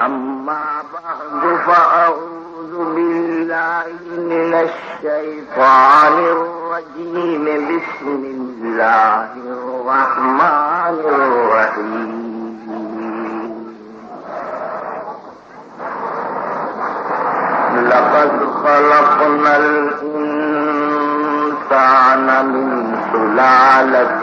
أما بعد فأعوذ بالله من الشيطان الرجيم. بسم الله الرحمن الرحيم. لقد خلقنا الإنسان من سلالة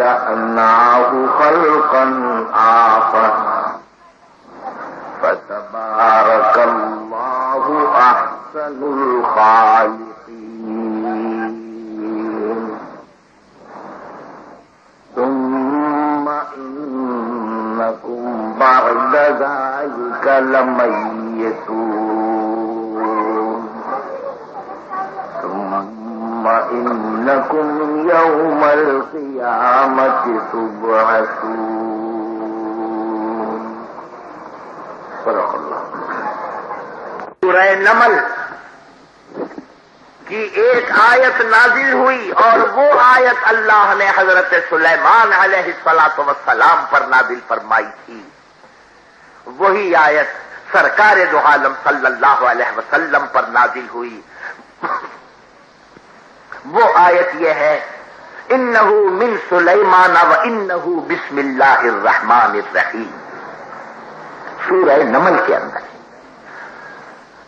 أنشأناه خلقا آخر فتبارك الله أحسن الخالقين ثم إنكم بعد ذلك لميتون ثم إنكم يوم القيامة تبعثون صدق سورہ نمل کی ایک آیت نازل ہوئی اور وہ آیت اللہ نے حضرت سلیمان علیہ السلاط وسلام پر نازل فرمائی تھی۔ وہی آیت سرکار دو عالم صلی اللہ علیہ وسلم پر نازل ہوئی۔ وہ آیت یہ ہے انہو من سلیمان و انہو بسم اللہ الرحمن الرحیم۔ سورہ نمل کے اندر۔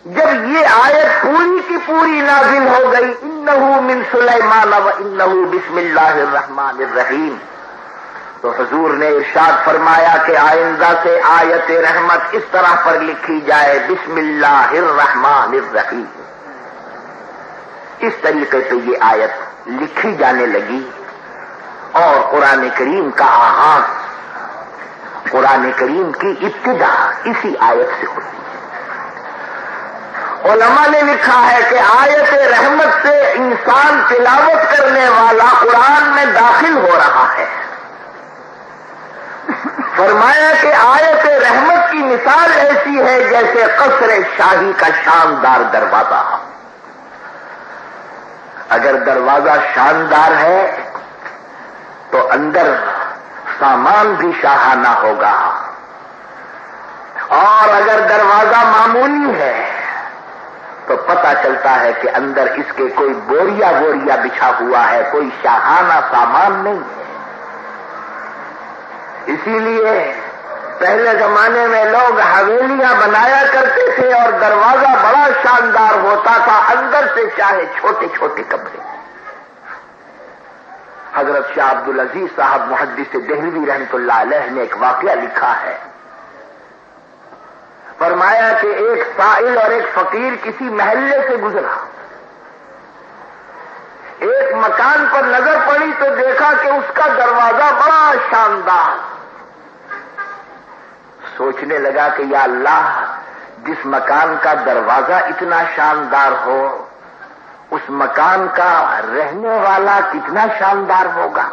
جب یہ آیت پوری کی پوری نازل ہو گئی، انہو من سلیمان و انہو بسم اللہ الرحمن الرحیم۔ تو حضور نے ارشاد فرمایا کہ آئندہ سے آیت رحمت اس طرح پر لکھی جائے، بسم اللہ الرحمن الرحیم۔ اس طریقے سے یہ آیت لکھی جانے لگی اور قرآن کریم کا آغاز قرآن کریم کی ابتدا اسی آیت سے ہوتی ہے۔ علماء نے لکھا ہے کہ آیت رحمت سے انسان تلاوت کرنے والا قرآن میں داخل ہو رہا ہے۔ فرمایا کہ آیت رحمت کی مثال ایسی ہے جیسے قصر شاہی کا شاندار دروازہ۔ اگر دروازہ شاندار ہے تو اندر سامان بھی شاہانہ ہوگا۔ اور اگر دروازہ معمولی ہے تو پتا چلتا ہے کہ اندر اس کے کوئی بوریا بوریا بچھا ہوا ہے، کوئی شاہانہ سامان نہیں ہے۔ اسی لیے پہلے زمانے میں لوگ حویلیاں بنایا کرتے تھے اور دروازہ بڑا شاندار ہوتا تھا، اندر سے چاہے چھوٹے چھوٹے کمرے حضرت شاہ عبد العزیز صاحب محدث دہلوی رحمت اللہ علیہ نے ایک واقعہ لکھا ہے۔ فرمایا کہ ایک سائل اور ایک فقیر کسی محلے سے گزرا۔ ایک مکان پر نظر پڑی تو دیکھا کہ اس کا دروازہ بڑا شاندار۔ سوچنے لگا کہ یا اللہ، جس مکان کا دروازہ اتنا شاندار ہو، اس مکان کا رہنے والا کتنا شاندار ہوگا؟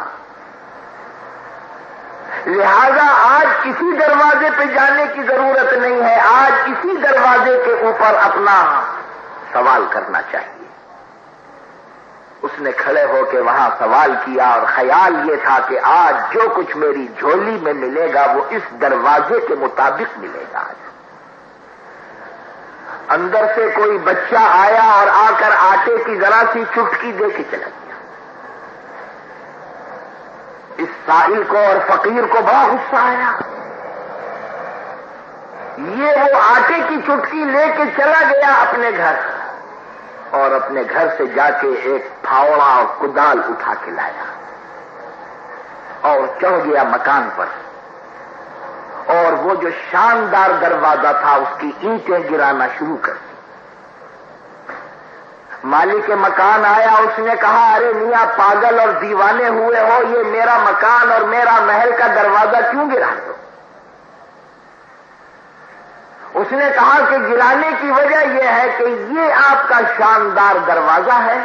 لہذا آج کسی دروازے پہ جانے کی ضرورت نہیں ہے، آج اسی دروازے کے اوپر اپنا سوال کرنا چاہیے۔ اس نے کھڑے ہو کے وہاں سوال کیا اور خیال یہ تھا کہ آج جو کچھ میری جھولی میں ملے گا وہ اس دروازے کے مطابق ملے گا۔ آج اندر سے کوئی بچہ آیا اور آ کر آٹے کی ذرا سی چٹکی دے کے چلا گیا۔ اس سائل کو اور فقیر کو بڑا غصہ آیا۔ یہ وہ آٹے کی چٹکی لے کے چلا گیا اپنے گھر۔ اور اپنے گھر سے جا کے ایک پھاوڑا اور کدال اٹھا کے لایا اور چڑھ گیا مکان پر اور وہ جو شاندار دروازہ تھا اس کی اینٹیں گرانا شروع کر دی۔ مالک مکان آیا، اس نے کہا، ارے میاں، پاگل اور دیوانے ہوئے ہو، یہ میرا مکان اور میرا محل کا دروازہ کیوں گرا دو اس نے کہا کہ گرانے کی وجہ یہ ہے کہ یہ آپ کا شاندار دروازہ ہے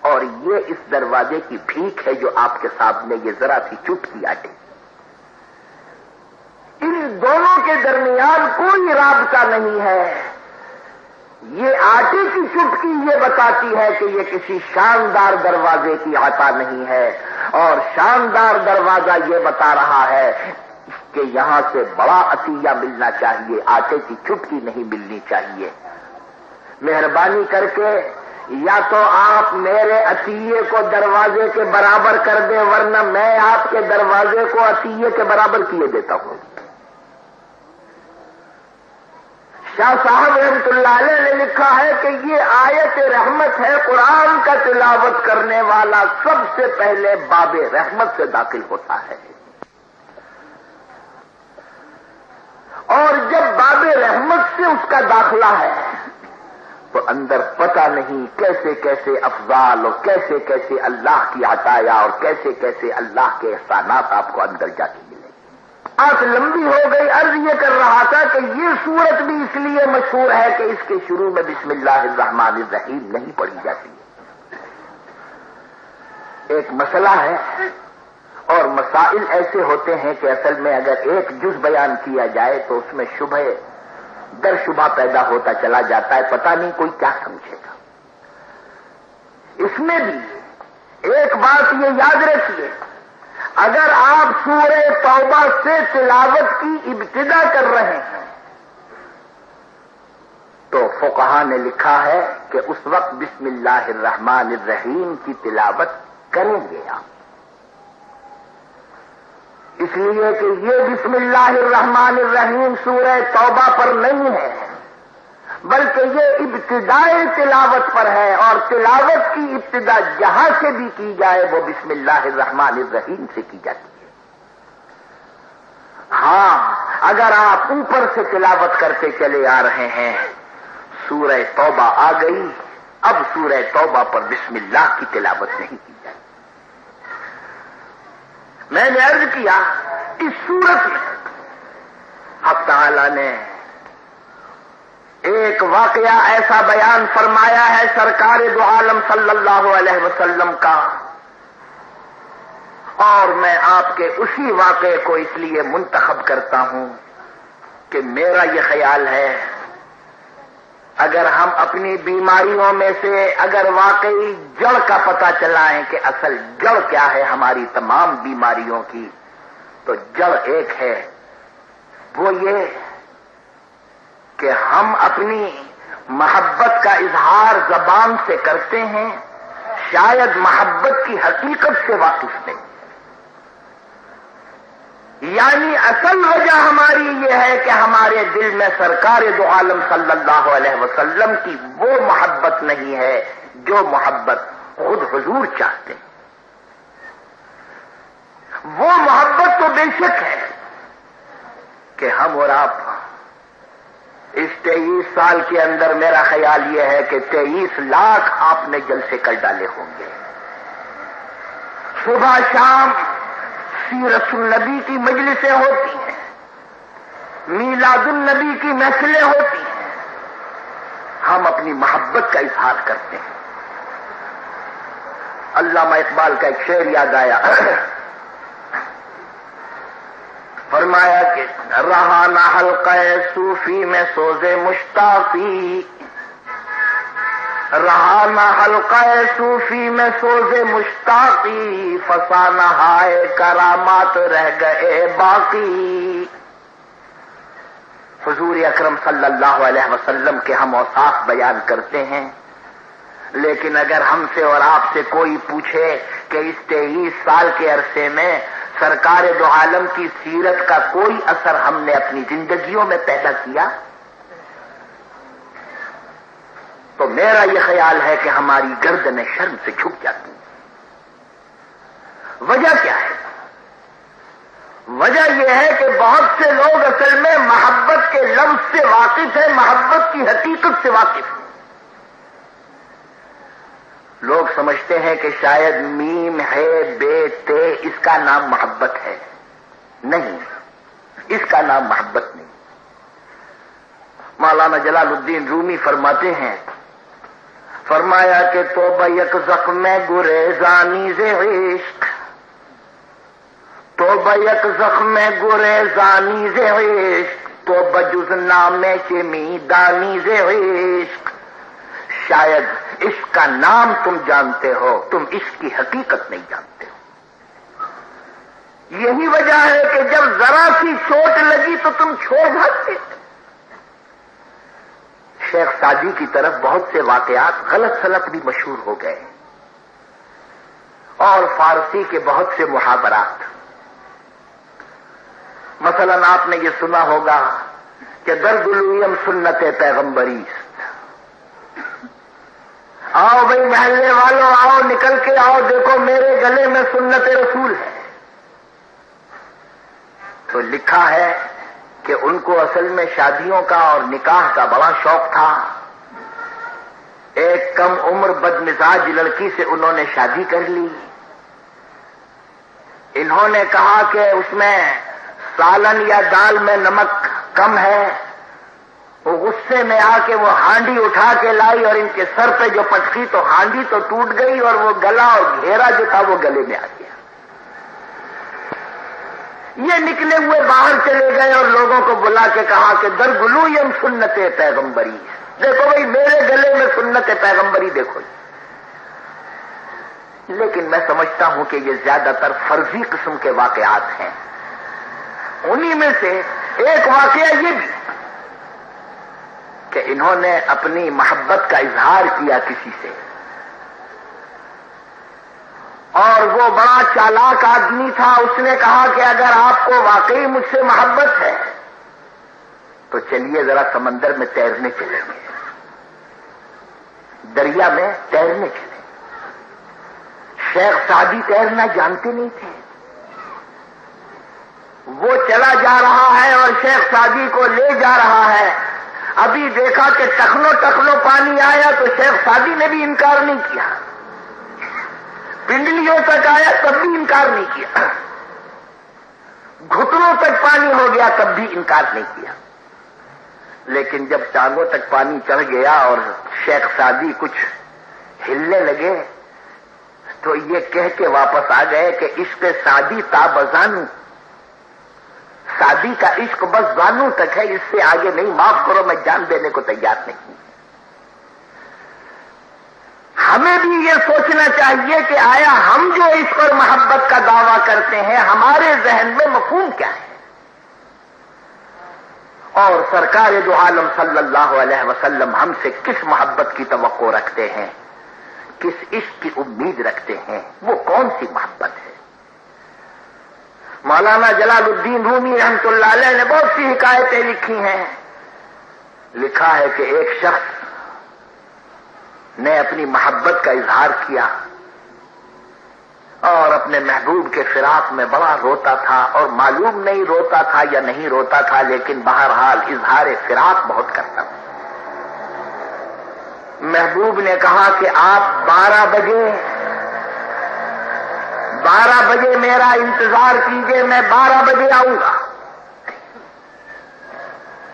اور یہ اس دروازے کی بھیک ہے جو آپ کے سامنے یہ ذرا سی چٹکی آٹے ان دونوں کے درمیان کوئی رابطہ نہیں ہے۔ یہ آٹے کی چٹکی یہ بتاتی ہے کہ یہ کسی شاندار دروازے کی آتا نہیں ہے اور شاندار دروازہ یہ بتا رہا ہے کہ یہاں سے بڑا عطیہ ملنا چاہیے، آٹے کی چٹکی نہیں ملنی چاہیے۔ مہربانی کر کے یا تو آپ میرے عطیے کو دروازے کے برابر کر دیں، ورنہ میں آپ کے دروازے کو عطیے کے برابر کیے دیتا ہوں۔ شاہ صاحب رحمت اللہ علیہ نے لکھا ہے کہ یہ آیت رحمت ہے، قرآن کا تلاوت کرنے والا سب سے پہلے باب رحمت سے داخل ہوتا ہے۔ اور جب باب رحمت سے اس کا داخلہ ہے، تو اندر پتہ نہیں کیسے کیسے افضال اور کیسے کیسے اللہ کی عطایا اور کیسے کیسے اللہ کے احسانات آپ کو اندر جاتی آنکھ لمبی ہو گئی، عرض یہ کر رہا تھا کہ یہ صورت بھی اس لیے مشہور ہے کہ اس کے شروع میں بسم اللہ الرحمن الرحیم نہیں پڑھی جاتی۔ ایک مسئلہ ہے۔ اور مسائل ایسے ہوتے ہیں کہ اصل میں اگر ایک جز بیان کیا جائے تو اس میں شبہ در شبہ پیدا ہوتا چلا جاتا ہے، پتہ نہیں کوئی کیا سمجھے گا۔ اس میں بھی ایک بات یہ یاد رکھیے، اگر آپ سورہ توبہ سے تلاوت کی ابتدا کر رہے ہیں، تو فقہ نے لکھا ہے کہ اس وقت بسم اللہ الرحمن الرحیم کی تلاوت کریں گے آپ۔ اس لیے کہ یہ بسم اللہ الرحمن الرحیم سورہ توبہ پر نہیں ہے، بلکہ یہ ابتدائی تلاوت پر ہے اور تلاوت کی ابتدا جہاں سے بھی کی جائے، وہ بسم اللہ الرحمن الرحیم سے کی جاتی ہے۔ ہاں اگر آپ اوپر سے تلاوت کرتے چلے آ رہے ہیں، سورہ توبہ آ گئی۔ اب سورہ توبہ پر بسم اللہ کی تلاوت نہیں کی۔ میں نے عرض کیا، اس سورت میں اب تعالی نے ایک واقعہ ایسا بیان فرمایا ہے سرکار دو عالم صلی اللہ علیہ وسلم کا۔ اور میں آپ کے اسی واقعے کو اس لیے منتخب کرتا ہوں کہ میرا یہ خیال ہے اگر ہم اپنی بیماریوں میں سے اگر واقعی جڑ کا پتہ چلائیں کہ اصل جڑ کیا ہے ہماری تمام بیماریوں کی، تو جڑ ایک ہے۔ وہ یہ کہ ہم اپنی محبت کا اظہار زبان سے کرتے ہیں، شاید محبت کی حقیقت سے واقف نہیں۔ یعنی اصل وجہ ہماری یہ ہے کہ ہمارے دل میں سرکار دو عالم صلی اللہ علیہ وسلم کی وہ محبت نہیں ہے جو محبت خود حضور چاہتے ہیں۔ وہ محبت تو بے شک ہے کہ ہم اور آپ ہاں۔ اس تیئیس سال کے اندر میرا خیال یہ ہے کہ تیئیس لاکھ آپ نے جل سے کر ڈالے ہوں گے۔ صبح شام سیرت النبی کی مجلسیں ہوتی ہیں۔ میلاد النبی کی محفلیں ہوتی ہیں۔ ہم اپنی محبت کا اظہار کرتے ہیں۔ علامہ اقبال کا ایک شعر یاد آیا۔ فرمایا کہ رہا نہ حلقہ صوفی میں سوزے مشتاقی۔ رہا نہ حلقہ صوفی میں سوزے مشتاقی فسانہ ہائے کرامات رہ گئے باقی۔ حضور اکرم صلی اللہ علیہ وسلم کے ہم اوساف بیان کرتے ہیں۔ لیکن اگر ہم سے اور آپ سے کوئی پوچھے کہ اس تیئیس سال کے عرصے میں سرکار دو عالم کی سیرت کا کوئی اثر ہم نے اپنی زندگیوں میں پیدا کیا؟ تو میرا یہ خیال ہے کہ ہماری گردنیں شرم سے جھک جاتی وجہ کیا ہے؟ وجہ یہ ہے کہ بہت سے لوگ اصل میں محبت کے لفظ سے واقف ہیں، محبت کی حقیقت سے واقف ہیں۔ لوگ سمجھتے ہیں کہ شاید میم ہے، بے، تے، اس کا نام محبت ہے۔ نہیں، اس کا نام محبت نہیں۔ مولانا جلال الدین رومی فرماتے ہیں فرمایا کہ تو بیک زخم گرے زانی سے عشق۔ تو بیک زخم گرے زانی سے عشق۔ تو بجز نامے کے می دانی سے عشق۔ شاید اس کا نام تم جانتے ہو، تم اس کی حقیقت نہیں جانتے ہو۔ یہی وجہ ہے کہ جب ذرا سی چوٹ لگی تو تم چھوڑ بھاگتے شیخ سادی کی طرف بہت سے واقعات غلط سلط بھی مشہور ہو گئے اور فارسی کے بہت سے محاورات۔ مثلا آپ نے یہ سنا ہوگا کہ درد الویم سنت پیغمبری آؤ بھائی محلے والوں آؤ نکل کے آؤ، دیکھو میرے گلے میں سنت رسول ہے۔ تو لکھا ہے کہ ان کو اصل میں شادیوں کا اور نکاح کا بڑا شوق تھا۔ ایک کم عمر بد مزاج لڑکی سے انہوں نے شادی کر لی۔ انہوں نے کہا کہ اس میں سالن یا دال میں نمک کم ہے۔ وہ غصے میں آ کے وہ ہانڈی اٹھا کے لائی اور ان کے سر پہ جو پٹکی تو ہانڈی تو ٹوٹ گئی اور وہ گلا اور گھیرا جو تھا وہ گلے میں آ گیا۔ یہ نکلے ہوئے باہر چلے گئے اور لوگوں کو بلا کے کہا کہ در گلو یم سنت پیغمبری دیکھو بھائی، میرے گلے میں سنت پیغمبری دیکھو۔ لیکن میں سمجھتا ہوں کہ یہ زیادہ تر فرضی قسم کے واقعات ہیں۔ انہی میں سے ایک واقعہ یہ بھی کہ انہوں نے اپنی محبت کا اظہار کیا کسی سے۔ اور وہ بڑا چالاک آدمی تھا، اس نے کہا کہ اگر آپ کو واقعی مجھ سے محبت ہے، تو چلیے ذرا سمندر میں تیرنے چلیں گے۔ دریا میں تیرنے چلیں۔ شیخ سادی تیرنا جانتے نہیں تھے۔ وہ چلا جا رہا ہے اور شیخ سادی کو لے جا رہا ہے۔ ابھی دیکھا کہ ٹخنو ٹخنو پانی آیا تو شیخ سادی نے بھی انکار نہیں کیا۔ پنڈلیوں تک آیا تب بھی انکار نہیں کیا۔ گھٹنوں تک پانی ہو گیا تب بھی انکار نہیں کیا۔ لیکن جب ٹانگوں تک پانی چڑھ گیا اور شیخ سادی کچھ ہلنے لگے، تو یہ کہہ کے واپس آ گئے کہ عشق سادی تا بزانو۔ شادی کا عشق بس زانو تک ہے، اس سے آگے نہیں، معاف کرو، میں جان دینے کو تیار نہیں ہمیں بھی یہ سوچنا چاہیے کہ آیا ہم جو عشق اور محبت کا دعویٰ کرتے ہیں، ہمارے ذہن میں مفہوم کیا ہے؟ اور سرکار دو عالم صلی اللہ علیہ وسلم ہم سے کس محبت کی توقع رکھتے ہیں؟ کس عشق کی امید رکھتے ہیں؟ وہ کون سی محبت ہے؟ مولانا جلال الدین رومی رحمت اللہ علیہ نے بہت سی حکایتیں لکھی ہیں۔ لکھا ہے کہ ایک شخص نے اپنی محبت کا اظہار کیا اور اپنے محبوب کے فراق میں بڑا روتا تھا اور معلوم نہیں روتا تھا یا نہیں روتا تھا، لیکن بہرحال اظہار فراق بہت کرتا۔ تھا محبوب نے کہا کہ آپ بارہ بجے بارہ بجے میرا انتظار کیجیے میں بارہ بجے آؤں گا۔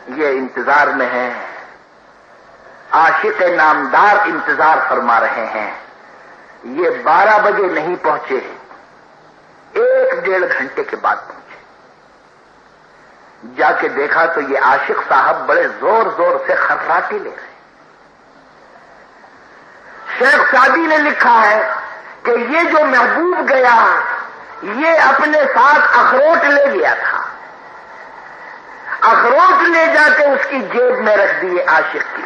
یہ انتظار میں ہے۔ عاشق نامدار انتظار فرما رہے ہیں۔ یہ بارہ بجے نہیں پہنچے۔ ایک ڈیڑھ گھنٹے کے بعد پہنچے۔ جا کے دیکھا تو یہ عاشق صاحب بڑے زور زور سے خراٹی لے رہے شیخ شادی نے لکھا ہے کہ یہ جو محبوب گیا، یہ اپنے ساتھ اخروٹ لے گیا تھا۔ اخروٹ لے جا کے اس کی جیب میں رکھ دیے عاشق کی۔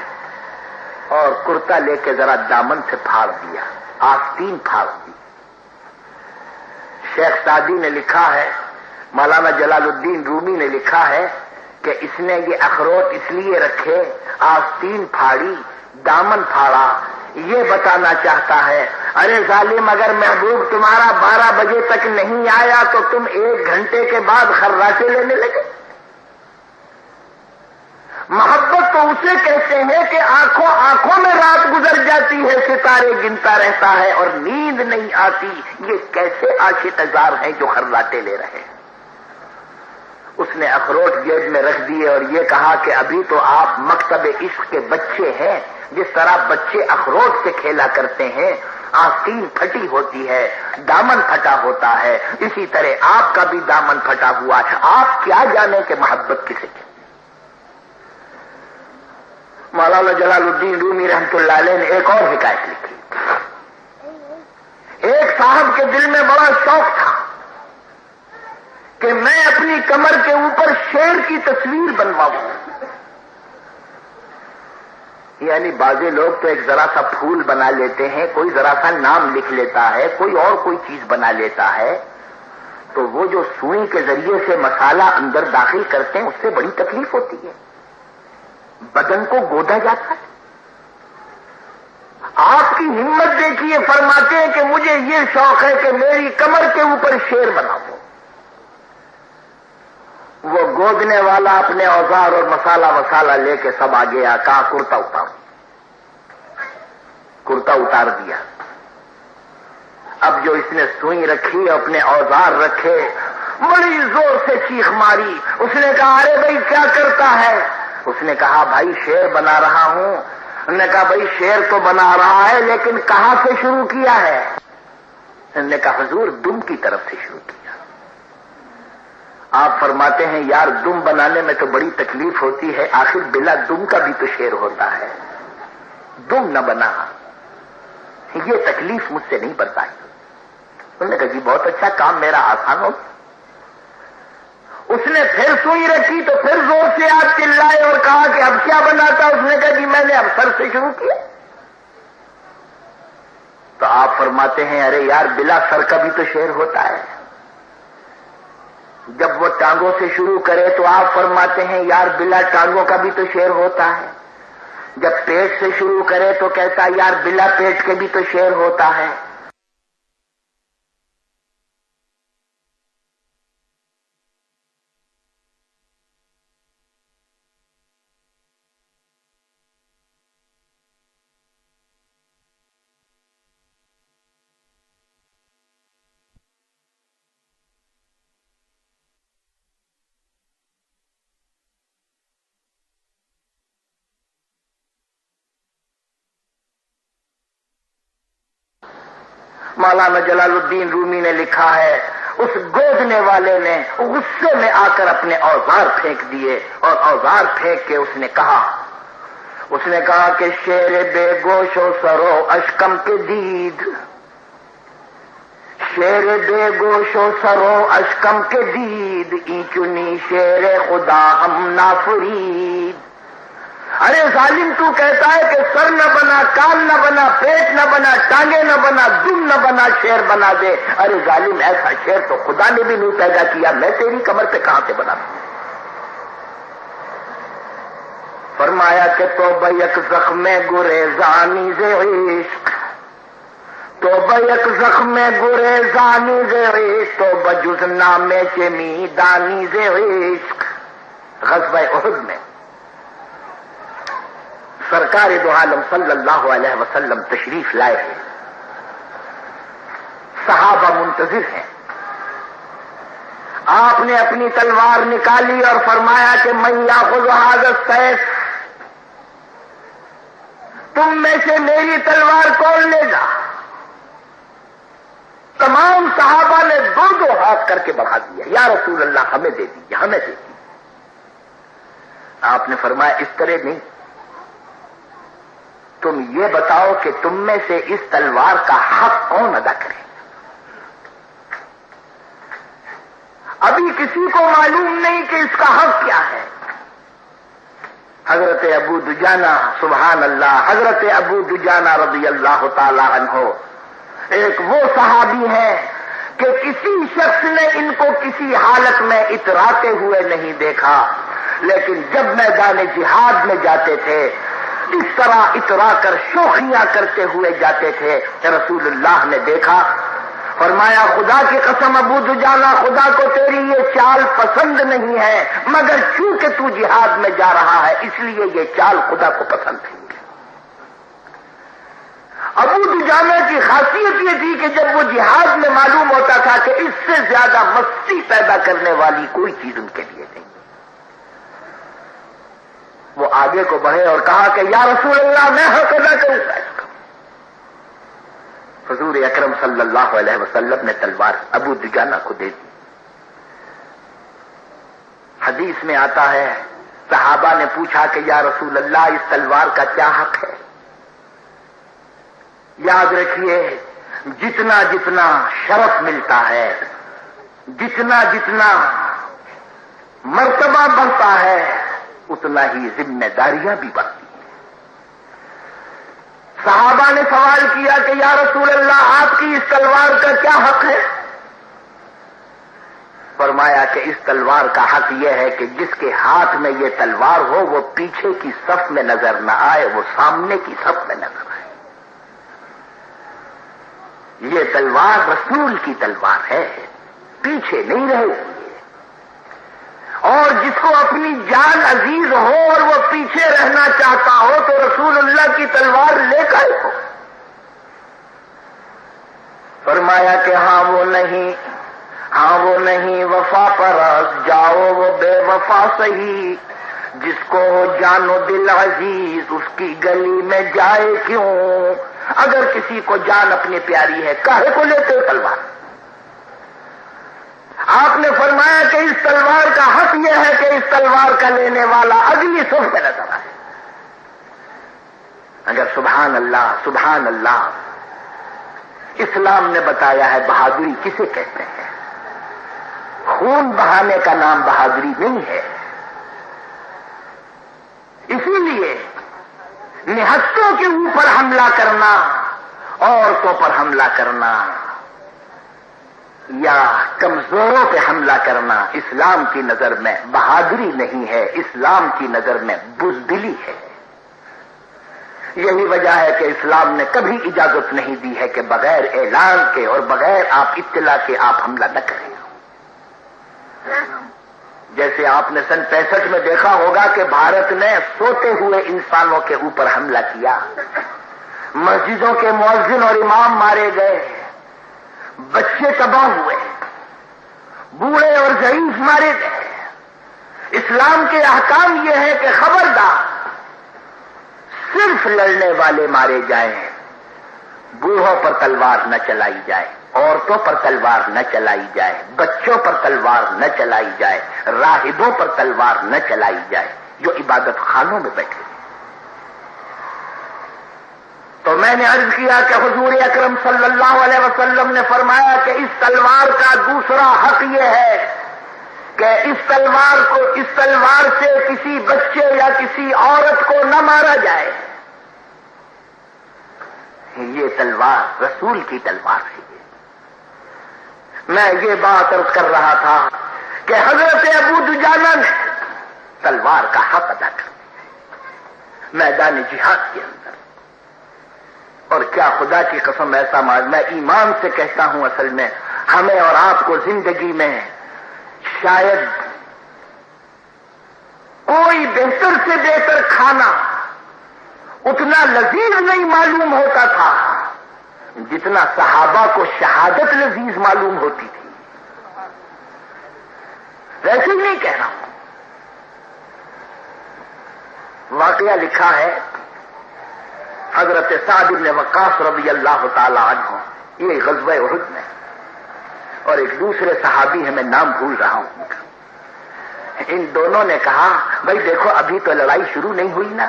اور کرتا لے کے ذرا دامن سے پھاڑ دیا، آستین پھاڑ دی۔ شیخ سادی نے لکھا ہے، مولانا جلال الدین رومی نے لکھا ہے کہ اس نے یہ اخروٹ اس لیے رکھے، آستین پھاڑی، دامن پھاڑا۔ یہ بتانا چاہتا ہے، ارے ظالم، اگر محبوب تمہارا بارہ بجے تک نہیں آیا تو تم ایک گھنٹے کے بعد خراٹے لینے لگے؟ محبت تو اسے کہتے ہیں کہ آنکھوں آنکھوں میں رات گزر جاتی ہے، ستارے گنتا رہتا ہے اور نیند نہیں آتی۔ یہ کیسے آشت ازار ہیں جو خرلاتے لے رہے ہیں؟ اس نے اخروٹ جیب میں رکھ دیے اور یہ کہا کہ ابھی تو آپ مکتب عشق کے بچے ہیں۔ جس طرح بچے اخروٹ سے کھیلا کرتے ہیں، آستین پھٹی ہوتی ہے، دامن پھٹا ہوتا ہے۔ اسی طرح آپ کا بھی دامن پھٹا ہوا ہے۔ آپ کیا جانے کہ محبت کسے کی؟ مولانا جلال الدین رومی رحمت اللہ علیہ نے ایک اور حکایت لکھی۔ ایک صاحب کے دل میں بڑا شوق تھا کہ میں اپنی کمر کے اوپر شیر کی تصویر بنواؤں۔ یعنی بازے لوگ تو ایک ذرا سا پھول بنا لیتے ہیں، کوئی ذرا سا نام لکھ لیتا ہے، کوئی اور کوئی چیز بنا لیتا ہے۔ تو وہ جو سوئی کے ذریعے سے مسالہ اندر داخل کرتے ہیں، اس سے بڑی تکلیف ہوتی ہے۔ بدن کو گودا جاتا ہے۔ آپ کی ہمت دیکھیے، فرماتے ہیں کہ مجھے یہ شوق ہے کہ میری کمر کے اوپر شیر بناؤ وہ گودنے والا اپنے اوزار اور مسالہ مسالہ لے کے سب آ گیا کہا کرتا اتار کرتا اتار دیا۔ اب جو اس نے سوئی رکھی، اپنے اوزار رکھے۔ بڑی زور سے چیخ ماری۔ اس نے کہا، ارے بھائی، کیا کرتا ہے؟ اس نے کہا، بھائی، شیر بنا رہا ہوں. نے کہا، بھائی، شیر تو بنا رہا ہے، لیکن کہاں سے شروع کیا ہے؟ نے کہا، حضور، دم کی طرف سے شروع کیا آپ فرماتے ہیں، یار، دم بنانے میں تو بڑی تکلیف ہوتی ہے، آخر بلا دم کا بھی تو شیر ہوتا ہے. دم نہ بنا. یہ تکلیف مجھ سے نہیں بردائی انہوں نے کہا جی بہت اچھا کام میرا آسان ہو اس نے پھر سوئی رکھی تو پھر زور سے آپ چلائے اور کہا کہ اب کیا بناتا؟ اس نے کہا جی میں نے اب سر سے شروع کیا۔ تو آپ فرماتے ہیں، ارے یار، بلا سر کا بھی تو شیر ہوتا ہے۔ جب وہ ٹانگوں سے شروع کرے تو آپ فرماتے ہیں، یار، بلا ٹانگوں کا بھی تو شیر ہوتا ہے۔ جب پیٹ سے شروع کرے تو کہتا یار، بلا پیٹ کے بھی تو شیر ہوتا ہے۔ مولانا جلال الدین رومی نے لکھا ہے، اس گودنے والے نے غصے میں آ کر اپنے اوزار پھینک دیے اور اوزار پھینک کے اس نے کہا، اس نے کہا کہ شیر بے گوشو سرو اشکم کے دید۔ شیر بے گوشو سرو اشکم کے دید۔ چنی شیر خدا ہم نافرید۔ ارے ظالم تو کہتا ہے کہ سر نہ بنا، کان نہ بنا، پیٹ نہ بنا، ٹانگے نہ بنا، دم نہ بنا، شیر بنا دے۔ ارے ظالم، ایسا شیر تو خدا نے بھی نہیں پیدا کیا۔ میں تیری کمر پہ کہاں سے بنا؟ فرمایا کہ تو بیک زخم گرے زانی سے عشق۔ تو بیک زخم گرے زانی سے عشق۔ تو بجز نامے چمی دانی سے عشق۔ غزب عہد میں۔ سرکار دو عالم صلی اللہ علیہ وسلم تشریف لائے ہیں۔ صحابہ منتظر ہیں۔ آپ نے اپنی تلوار نکالی اور فرمایا کہ میاں خود حاضر سیف تم میں سے میری تلوار کون لے گا؟ تمام صحابہ نے دو دو ہاتھ کر کے بڑھا دیا۔ یا رسول اللہ ہمیں دے دی ہمیں دے دی آپ نے فرمایا اس طرح نہیں۔ تم یہ بتاؤ کہ تم میں سے اس تلوار کا حق کون ادا کرے؟ ابھی کسی کو معلوم نہیں کہ اس کا حق کیا ہے۔ حضرت ابو دجانا سبحان اللہ، حضرت ابو دجانا رضی اللہ تعالی عنہ۔ ایک وہ صحابی ہے کہ کسی شخص نے ان کو کسی حالت میں اتراتے ہوئے نہیں دیکھا، لیکن جب میدان جہاد میں جاتے تھے اس طرح اترا کر شوخیاں کرتے ہوئے جاتے تھے رسول اللہ نے دیکھا۔ فرمایا، خدا کی قسم ابو دجانا خدا کو تیری یہ چال پسند نہیں ہے، مگر چونکہ تو جہاد میں جا رہا ہے، اس لیے یہ چال خدا کو پسند ہے۔ ابو دجانہ کی خاصیت یہ تھی کہ جب وہ جہاد میں معلوم ہوتا تھا کہ اس سے زیادہ مستی پیدا کرنے والی کوئی چیز ان کے لیے نہیں وہ آگے کو بڑھے اور کہا کہ یا رسول اللہ، میں حق ادا کروں گا حضور اکرم صلی اللہ علیہ وسلم نے تلوار ابو دجانہ کو دے دی۔ حدیث میں آتا ہے، صحابہ نے پوچھا کہ یا رسول اللہ، اس تلوار کا کیا حق ہے؟ یاد رکھیے، جتنا جتنا شرف ملتا ہے، جتنا جتنا مرتبہ بڑھتا ہے اتنا ہی ذمہ داریاں بھی بڑھتی ہیں صحابہ نے سوال کیا کہ یا رسول اللہ، آپ کی اس تلوار کا کیا حق ہے؟ فرمایا کہ اس تلوار کا حق یہ ہے کہ جس کے ہاتھ میں یہ تلوار ہو، وہ پیچھے کی صف میں نظر نہ آئے، وہ سامنے کی صف میں نظر آئے۔ یہ تلوار رسول کی تلوار ہے، پیچھے نہیں رہے۔ اور جس کو اپنی جان عزیز ہو اور وہ پیچھے رہنا چاہتا ہو تو رسول اللہ کی تلوار لے کر ہو فرمایا کہ ہاں وہ نہیں۔ ہاں وہ نہیں۔ وفا پر جاؤ، وہ بے وفا صحیح۔ جس کو جانو دل عزیز، اس کی گلی میں جائے کیوں؟ اگر کسی کو جان اپنی پیاری ہے کہے کو لیتے تلوار؟ آپ نے فرمایا کہ اس تلوار کا حق یہ ہے کہ اس تلوار کا لینے والا اگلی سب میں نظر آئے۔ اگر سبحان اللہ سبحان اللہ۔ اسلام نے بتایا ہے بہادری کسے کہتے ہیں؟ خون بہانے کا نام بہادری نہیں ہے۔ اسی لیے نہستوں کے اوپر حملہ کرنا، عورتوں پر حملہ کرنا۔ یا کمزوروں پہ حملہ کرنا اسلام کی نظر میں بہادری نہیں ہے، اسلام کی نظر میں بزدلی ہے۔ یہی وجہ ہے کہ اسلام نے کبھی اجازت نہیں دی ہے کہ بغیر اعلان کے اور بغیر آپ اطلاع کے آپ حملہ نہ کریں۔ جیسے آپ نے سن پینسٹھ میں دیکھا ہوگا کہ بھارت نے سوتے ہوئے انسانوں کے اوپر حملہ کیا۔ مسجدوں کے مؤذن اور امام مارے گئے۔ بچے تباہ ہوئے۔ بوڑھے اور ضعیف مارے گئے۔ اسلام کے احکام یہ ہے کہ خبردار صرف لڑنے والے مارے جائیں۔ بوڑھوں پر تلوار نہ چلائی جائے، عورتوں پر تلوار نہ چلائی جائے، بچوں پر تلوار نہ چلائی جائے، راہبوں پر تلوار نہ چلائی جائے۔ جو عبادت خانوں میں بیٹھے۔ تو میں نے عرض کیا کہ حضور اکرم صلی اللہ علیہ وسلم نے فرمایا کہ اس تلوار کا دوسرا حق یہ ہے کہ اس تلوار کو اس تلوار سے کسی بچے یا کسی عورت کو نہ مارا جائے۔ یہ تلوار رسول کی تلوار ہے۔ میں یہ بات عرض کر رہا تھا کہ حضرت ابو دجانا نے تلوار کا حق ادا کر میدان جہاد کے اندر اور کیا خدا کی قسم ایسا مار میں ایمان سے کہتا ہوں اصل میں، ہمیں اور آپ کو زندگی میں شاید کوئی بہتر سے بہتر کھانا اتنا لذیذ نہیں معلوم ہوتا تھا جتنا صحابہ کو شہادت لذیذ معلوم ہوتی تھی۔ ویسے ہی نہیں کہہ رہا ہوں۔ واقعہ لکھا ہے حضرت سعد بن وقاص رضی اللہ تعالی عنہ، یہ غزوہ عہد میں۔ اور ایک دوسرے صحابی ہے میں نام بھول رہا ہوں۔ ان دونوں نے کہا، بھائی دیکھو، ابھی تو لڑائی شروع نہیں ہوئی نا۔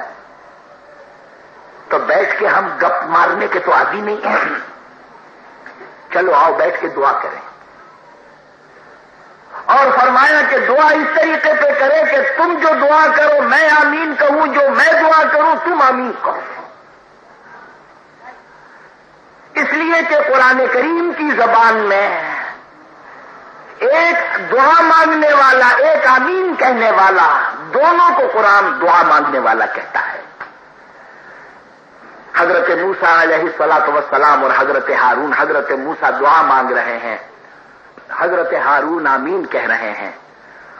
تو بیٹھ کے ہم گپ مارنے کے تو آدھی نہیں ہیں۔ چلو، آؤ بیٹھ کے دعا کریں۔ اور فرمایا کہ دعا اس طریقے پہ کرے کہ تم جو دعا کرو، میں آمین کہوں، جو میں دعا کروں، تم آمین کہو۔ اس لیے کہ قرآن کریم کی زبان میں ایک دعا مانگنے والا، ایک آمین کہنے والا، دونوں کو قرآن دعا مانگنے والا کہتا ہے۔ حضرت موسا علیہ سلاۃ وسلام اور حضرت ہارون، حضرت موسا دعا مانگ رہے ہیں۔ حضرت ہارون آمین کہہ رہے ہیں۔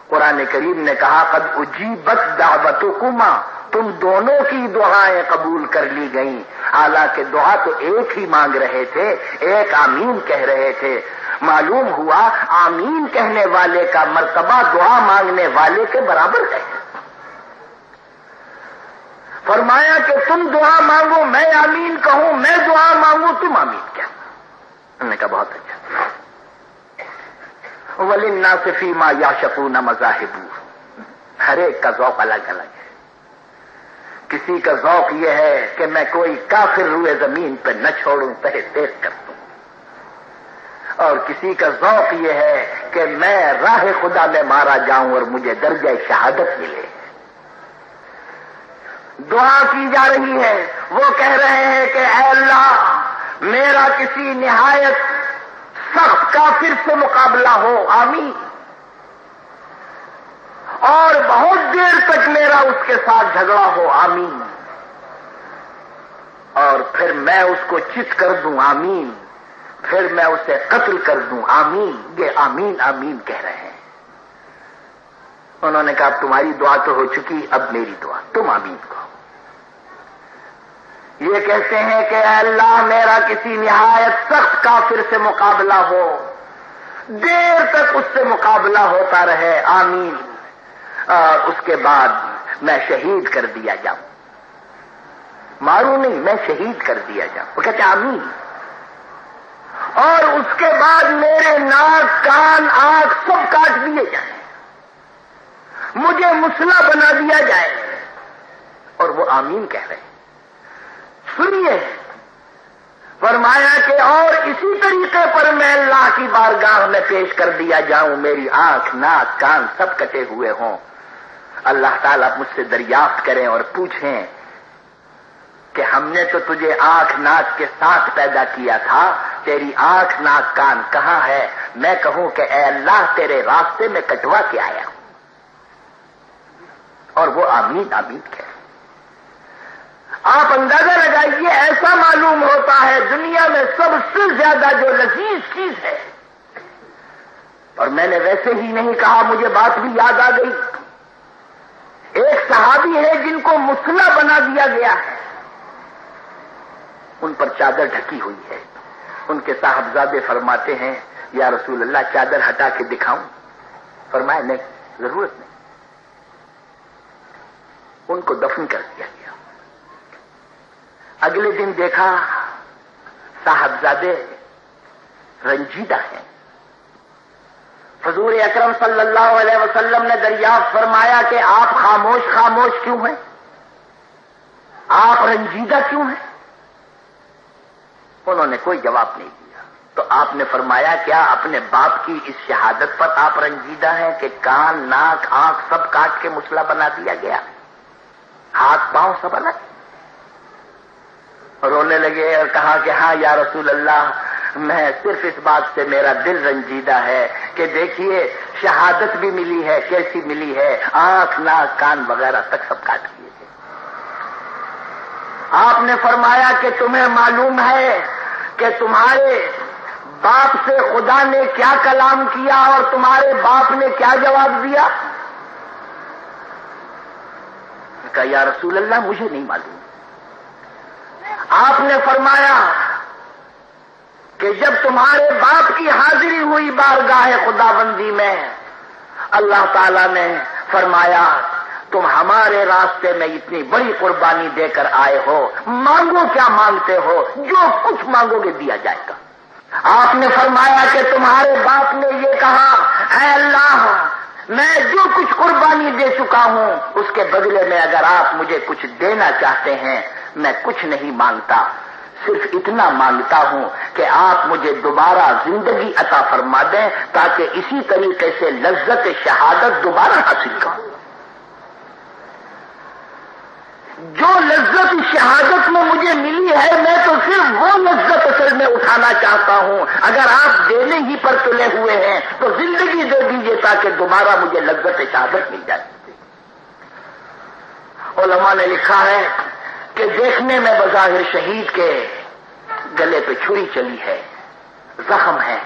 قرآن کریم نے کہا، قد اجیبت دعوت کما تم دونوں کی دعائیں قبول کر لی گئیں۔ حالانکہ دعا تو ایک ہی مانگ رہے تھے، ایک آمین کہہ رہے تھے۔ معلوم ہوا، آمین کہنے والے کا مرتبہ دعا مانگنے والے کے برابر ہے۔ فرمایا کہ تم دعا مانگو، میں آمین کہوں، میں دعا مانگوں، تم آمین کیا انہوں نے کہا، بہت اچھا۔ ولن صفی ماں یا شکو نہ مذاہب ہر ایک کا ذوق الگ الگ ہے۔ کسی کا ذوق یہ ہے کہ میں کوئی کافر روئے زمین پہ نہ چھوڑوں، پہلے تیز کر دوں اور کسی کا ذوق یہ ہے کہ میں راہ خدا میں مارا جاؤں اور مجھے درجہ شہادت ملے۔ دعا کی جا رہی ہے۔ وہ کہہ رہے ہیں کہ اے اللہ، میرا کسی نہایت سخت کافر سے مقابلہ ہو، آمین۔ اور بہت دیر تک میرا اس کے ساتھ جھگڑا ہو، آمین۔ اور پھر میں اس کو چت کر دوں، آمین۔ پھر میں اسے قتل کر دوں، آمین۔ یہ آمین آمین کہہ رہے ہیں۔ انہوں نے کہا تمہاری دعا تو ہو چکی، اب میری دعا، تم آمین کہو۔ یہ کہتے ہیں کہ اے اللہ، میرا کسی نہایت سخت کافر سے مقابلہ ہو۔ دیر تک اس سے مقابلہ ہوتا رہے۔ آمین۔ اور اس کے بعد میں شہید کر دیا جاؤں۔ مارو نہیں، میں شہید کر دیا جاؤں۔ وہ کہتے آمین۔ اور اس کے بعد میرے ناک، کان، آنکھ سب کاٹ دیے جائیں۔ مجھے مسلح بنا دیا جائے۔ اور وہ آمین کہہ رہے ہیں۔ سنیے۔ فرمایا کہ اور اسی طریقے پر میں اللہ کی بارگاہ میں پیش کر دیا جاؤں، میری آنکھ، ناک، کان سب کٹے ہوئے ہوں۔ اللہ تعالیٰ مجھ سے دریافت کریں اور پوچھیں کہ ہم نے تو تجھے آنکھ، ناک کے ساتھ پیدا کیا تھا، تیری آنکھ، ناک، کان کہاں ہے؟ میں کہوں کہ اے اللہ، تیرے راستے میں کٹوا کے آیا ہوں۔ اور وہ آمین آمین کہ آپ اندازہ لگائیے ایسا معلوم ہوتا ہے دنیا میں سب سے زیادہ جو لذیذ چیز ہے۔ اور میں نے ویسے ہی نہیں کہا، مجھے بات بھی یاد آ گئی۔ ایک صحابی ہے جن کو مسلح بنا دیا گیا ہے۔ ان پر چادر ڈھکی ہوئی ہے۔ ان کے صاحبزادے فرماتے ہیں، یا رسول اللہ، چادر ہٹا کے دکھاؤں۔ فرمائے نہیں، ضرورت نہیں۔ ان کو دفن کر دیا گیا۔ اگلے دن دیکھا صاحبزادے رنجیدہ ہیں۔ حضور اکرم صلی اللہ علیہ وسلم نے دریافت فرمایا کہ آپ خاموش خاموش کیوں ہیں؟ آپ رنجیدہ کیوں ہیں؟ انہوں نے کوئی جواب نہیں دیا۔ تو آپ نے فرمایا، کیا اپنے باپ کی اس شہادت پر آپ رنجیدہ ہیں کہ کان، ناک، آنکھ سب کاٹ کے مسئلہ بنا دیا گیا؟ ہاتھ، پاؤں سب الگ؟ رونے لگے اور کہا کہ ہاں یا رسول اللہ، میں صرف اس بات سے میرا دل رنجیدہ ہے کہ دیکھیے، شہادت بھی ملی ہے، کیسی ملی ہے؟ آنکھ، ناک، کان وغیرہ تک سب کاٹ دیے تھے۔ آپ نے فرمایا کہ تمہیں معلوم ہے کہ تمہارے باپ سے خدا نے کیا کلام کیا اور تمہارے باپ نے کیا جواب دیا؟ کہ یا رسول اللہ، مجھے نہیں معلوم۔ آپ نے فرمایا کہ جب تمہارے باپ کی حاضری ہوئی بارگاہ خدا بندی میں، اللہ تعالی نے فرمایا، تم ہمارے راستے میں اتنی بڑی قربانی دے کر آئے ہو، مانگو کیا مانگتے ہو، جو کچھ مانگو گے دیا جائے گا۔ آپ نے فرمایا کہ تمہارے باپ نے یہ کہا، اے اللہ، میں جو کچھ قربانی دے چکا ہوں، اس کے بدلے میں اگر آپ مجھے کچھ دینا چاہتے ہیں میں کچھ نہیں مانگتا صرف اتنا مانگتا ہوں کہ آپ مجھے دوبارہ زندگی عطا فرما دیں تاکہ اسی طریقے سے لذت شہادت دوبارہ حاصل کروں۔ جو لذت شہادت میں مجھے ملی ہے، میں تو صرف وہ لذت اصل میں اٹھانا چاہتا ہوں۔ اگر آپ دینے ہی پر تلے ہوئے ہیں، تو زندگی دے دیجیے تاکہ دوبارہ مجھے لذت شہادت مل جائے۔ علماء نے لکھا ہے کہ دیکھنے میں بظاہر شہید کے گلے پہ چھری چلی ہے، زخم ہے۔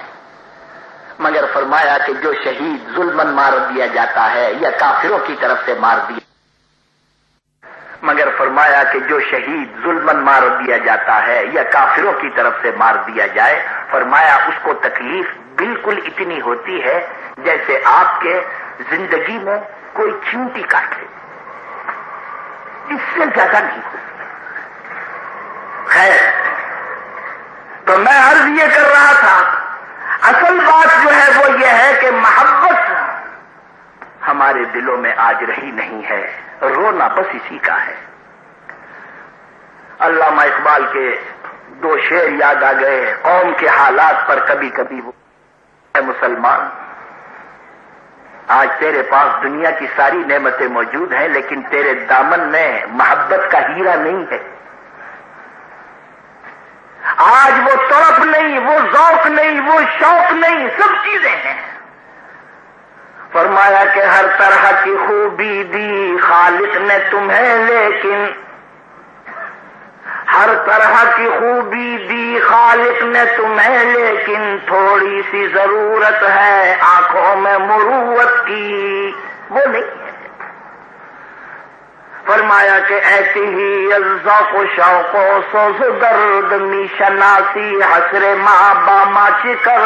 مگر فرمایا کہ جو شہید ظلمن مار دیا جاتا ہے یا کافروں کی طرف سے مار دیا مگر فرمایا کہ جو شہید ظلمن مار دیا جاتا ہے یا کافروں کی طرف سے مار دیا جائے، فرمایا اس کو تکلیف بالکل اتنی ہوتی ہے جیسے آپ کے زندگی میں کوئی چونٹی کاٹے۔ اس سے زیادہ نہیں ہو خیر تو میں عرض یہ کر رہا تھا، اصل بات جو ہے وہ یہ ہے کہ محبت ہمارے دلوں میں آج رہی نہیں ہے، رونا بس اسی کا ہے۔ علامہ اقبال کے دو شعر یاد آ گئے، قوم کے حالات پر کبھی کبھی وہ اے مسلمان۔ آج تیرے پاس دنیا کی ساری نعمتیں موجود ہیں، لیکن تیرے دامن میں محبت کا ہیرا نہیں ہے۔ آج وہ تڑپ نہیں، وہ ذوق نہیں، وہ شوق نہیں، سب چیزیں ہیں۔ فرمایا کہ ہر طرح کی خوبی دی خالق نے تمہیں، لیکن ہر طرح کی خوبی دی خالق نے تمہیں، لیکن تھوڑی سی ضرورت ہے آنکھوں میں مروت کی۔ وہ نہیں۔ ہے فرمایا کہ ایسی ہی ذوق و شوق و سوز درد می شناسی حسر ماں باما چکر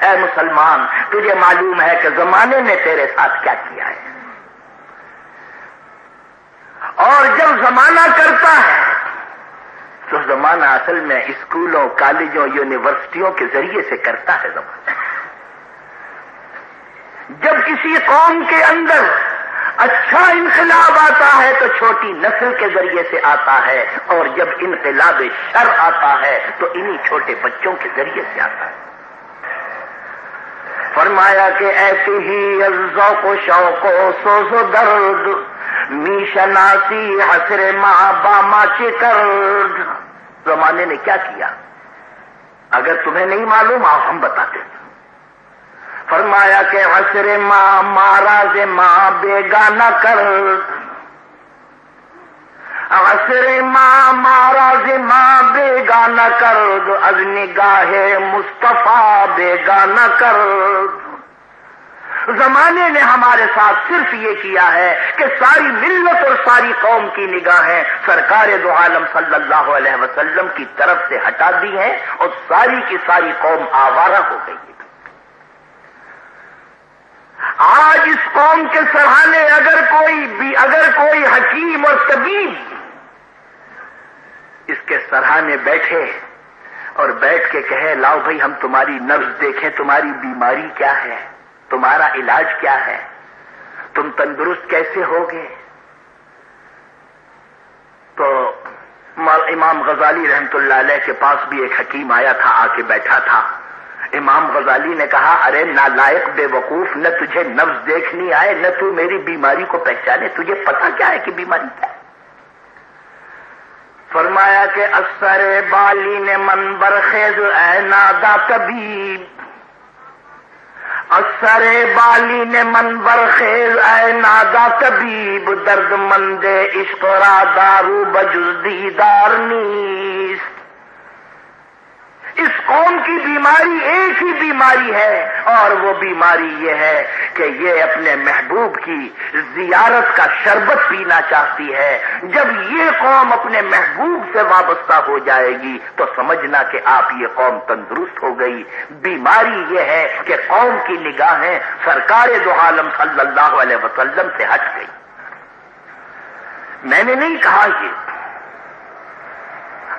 اے مسلمان، تجھے معلوم ہے کہ زمانے نے تیرے ساتھ کیا کیا ہے۔ اور جب زمانہ کرتا ہے، تو زمانہ اصل میں اسکولوں، کالجوں، یونیورسٹیوں کے ذریعے سے کرتا ہے زمانہ۔ جب کسی قوم کے اندر اچھا انقلاب آتا ہے تو چھوٹی نسل کے ذریعے سے آتا ہے، اور جب انقلاب شر آتا ہے تو انہی چھوٹے بچوں کے ذریعے سے آتا ہے۔ فرمایا کہ ایسی ہی ذوق و شوق و سوز و درد میشناسی حسر ماں باما چکر زمانے نے کیا کیا؟ اگر تمہیں نہیں معلوم، آؤ ہم بتاتے ہیں۔ فرمایا کہ حسر ماں ماراز ماں بیگانہ کر۔ عصر ماں ماراز ماں بیگانہ کر۔ از نگاہ مصطفیٰ بیگانہ کر۔ زمانے نے ہمارے ساتھ صرف یہ کیا ہے کہ ساری ملت اور ساری قوم کی نگاہیں سرکار دو عالم صلی اللہ علیہ وسلم کی طرف سے ہٹا دی ہیں اور ساری کی ساری قوم آوارہ ہو گئی ہے۔ آج اس قوم کے سرحانے اگر کوئی بھی اگر کوئی حکیم اور طبیب اس کے سرحانے بیٹھے اور بیٹھ کے کہے، لاؤ بھائی، ہم تمہاری نبز دیکھیں، تمہاری بیماری کیا ہے؟ تمہارا علاج کیا ہے؟ تم تندرست کیسے ہوگے؟ تو امام غزالی رحمت اللہ علیہ کے پاس بھی ایک حکیم آیا تھا، آ کے بیٹھا تھا۔ امام غزالی نے کہا، ارے نالائق بے وقوف نہ تجھے نفس دیکھنی آئے، نہ تو میری بیماری کو پہچانے، تجھے پتا کیا ہے کہ بیماری کیا ہے؟ فرمایا کہ اثر بالی نے من برخیز اے نادا طبیب، اثر بالی نے من برخیز اے نادا طبیب درد مند عشق را دارو بجز دیدار نیست. اس قوم کی بیماری ایک ہی بیماری ہے اور وہ بیماری یہ ہے کہ یہ اپنے محبوب کی زیارت کا شربت پینا چاہتی ہے۔ جب یہ قوم اپنے محبوب سے وابستہ ہو جائے گی تو سمجھنا کہ آپ یہ قوم تندرست ہو گئی۔ بیماری یہ ہے کہ قوم کی نگاہیں سرکار دو عالم صلی اللہ علیہ وسلم سے ہٹ گئی۔ میں نے نہیں کہا یہ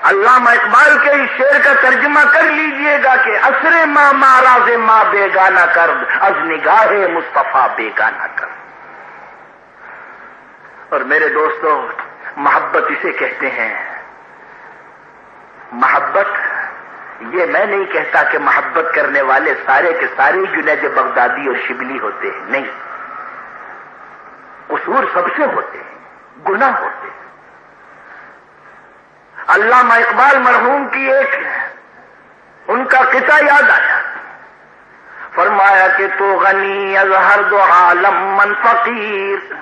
علامہ اقبال کے اس شعر کا ترجمہ کر لیجیے گا کہ اثر ماں ماراز ماں بیگانہ کر از نگاہ مصطفیٰ بیگانہ کر اور میرے دوستوں محبت اسے کہتے ہیں۔ محبت، یہ میں نہیں کہتا کہ محبت کرنے والے سارے کے سارے جنید بغدادی اور شبلی ہوتے ہیں، نہیں۔ قصور سب سے ہوتے ہیں، گناہ ہوتے ہیں۔ علامہ اقبال مرحوم کی ایک ان کا قصہ یاد آیا۔ فرمایا کہ تو غنی از ہر دو عالم من فقیر۔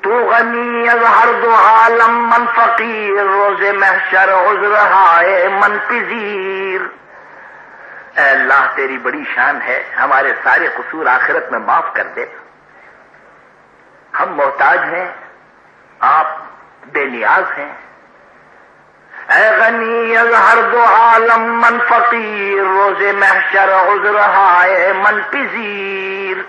تو غنی از ہر دو عالم من فقیر۔ روز محشر عذر ہائے من پذیر۔ اے اللہ، تیری بڑی شان ہے۔ ہمارے سارے قصور آخرت میں معاف کر دے۔ ہم محتاج ہیں، آپ بے نیاز ہیں۔ اے غنی ہر دو عالم من فقیر، روز محشر عذر ہائے من پذیر۔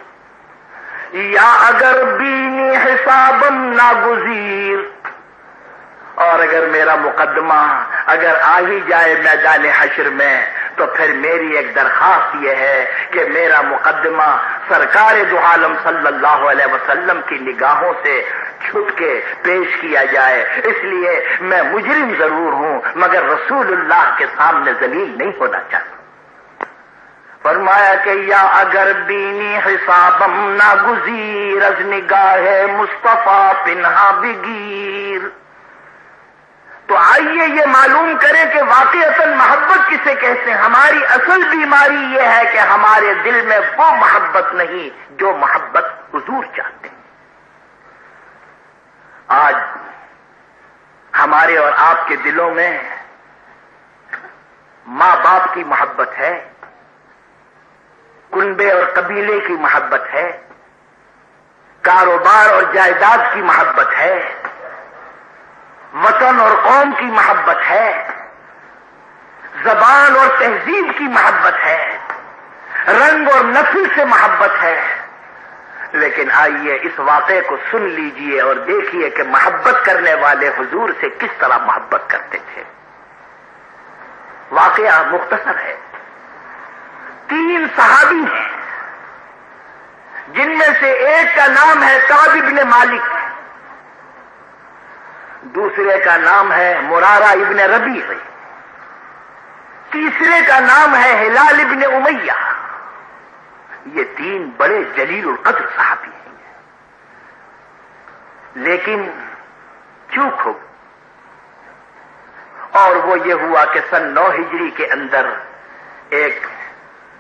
یا اگر بینی حسابم ناگزیر۔ اور اگر میرا مقدمہ اگر آ ہی جائے میدان حشر میں، تو پھر میری ایک درخواست یہ ہے کہ میرا مقدمہ سرکار دو عالم صلی اللہ علیہ وسلم کی نگاہوں سے چھٹ کے پیش کیا جائے۔ اس لیے میں مجرم ضرور ہوں، مگر رسول اللہ کے سامنے ذلیل نہیں ہونا چاہتا۔ فرمایا کہ یا اگر بینی حسابم ناگزیر، از نگاہ مصطفیٰ پنہا بگیر۔ تو آئیے یہ معلوم کریں کہ واقع اصل محبت کسے کہتے ہیں؟ ہماری اصل بیماری یہ ہے کہ ہمارے دل میں وہ محبت نہیں جو محبت حضور چاہتے ہیں۔ آج ہمارے اور آپ کے دلوں میں ماں باپ کی محبت ہے، کنبے اور قبیلے کی محبت ہے، کاروبار اور جائیداد کی محبت ہے۔ وطن اور قوم کی محبت ہے۔ زبان اور تہذیب کی محبت ہے۔ رنگ اور نسل سے محبت ہے۔ لیکن آئیے اس واقعے کو سن لیجیے اور دیکھیے کہ محبت کرنے والے حضور سے کس طرح محبت کرتے تھے۔ واقعہ مختصر ہے۔ تین صحابی ہیں، جن میں سے ایک کا نام ہے کاب ابن مالک۔ دوسرے کا نام ہے مرارا ابن ربی تیسرے کا نام ہے ہلال ابن امیہ۔ یہ تین بڑے جلیل القدر صحابی ہیں۔ لیکن چوک ہو اور وہ یہ ہوا کہ سن نو ہجری کے اندر ایک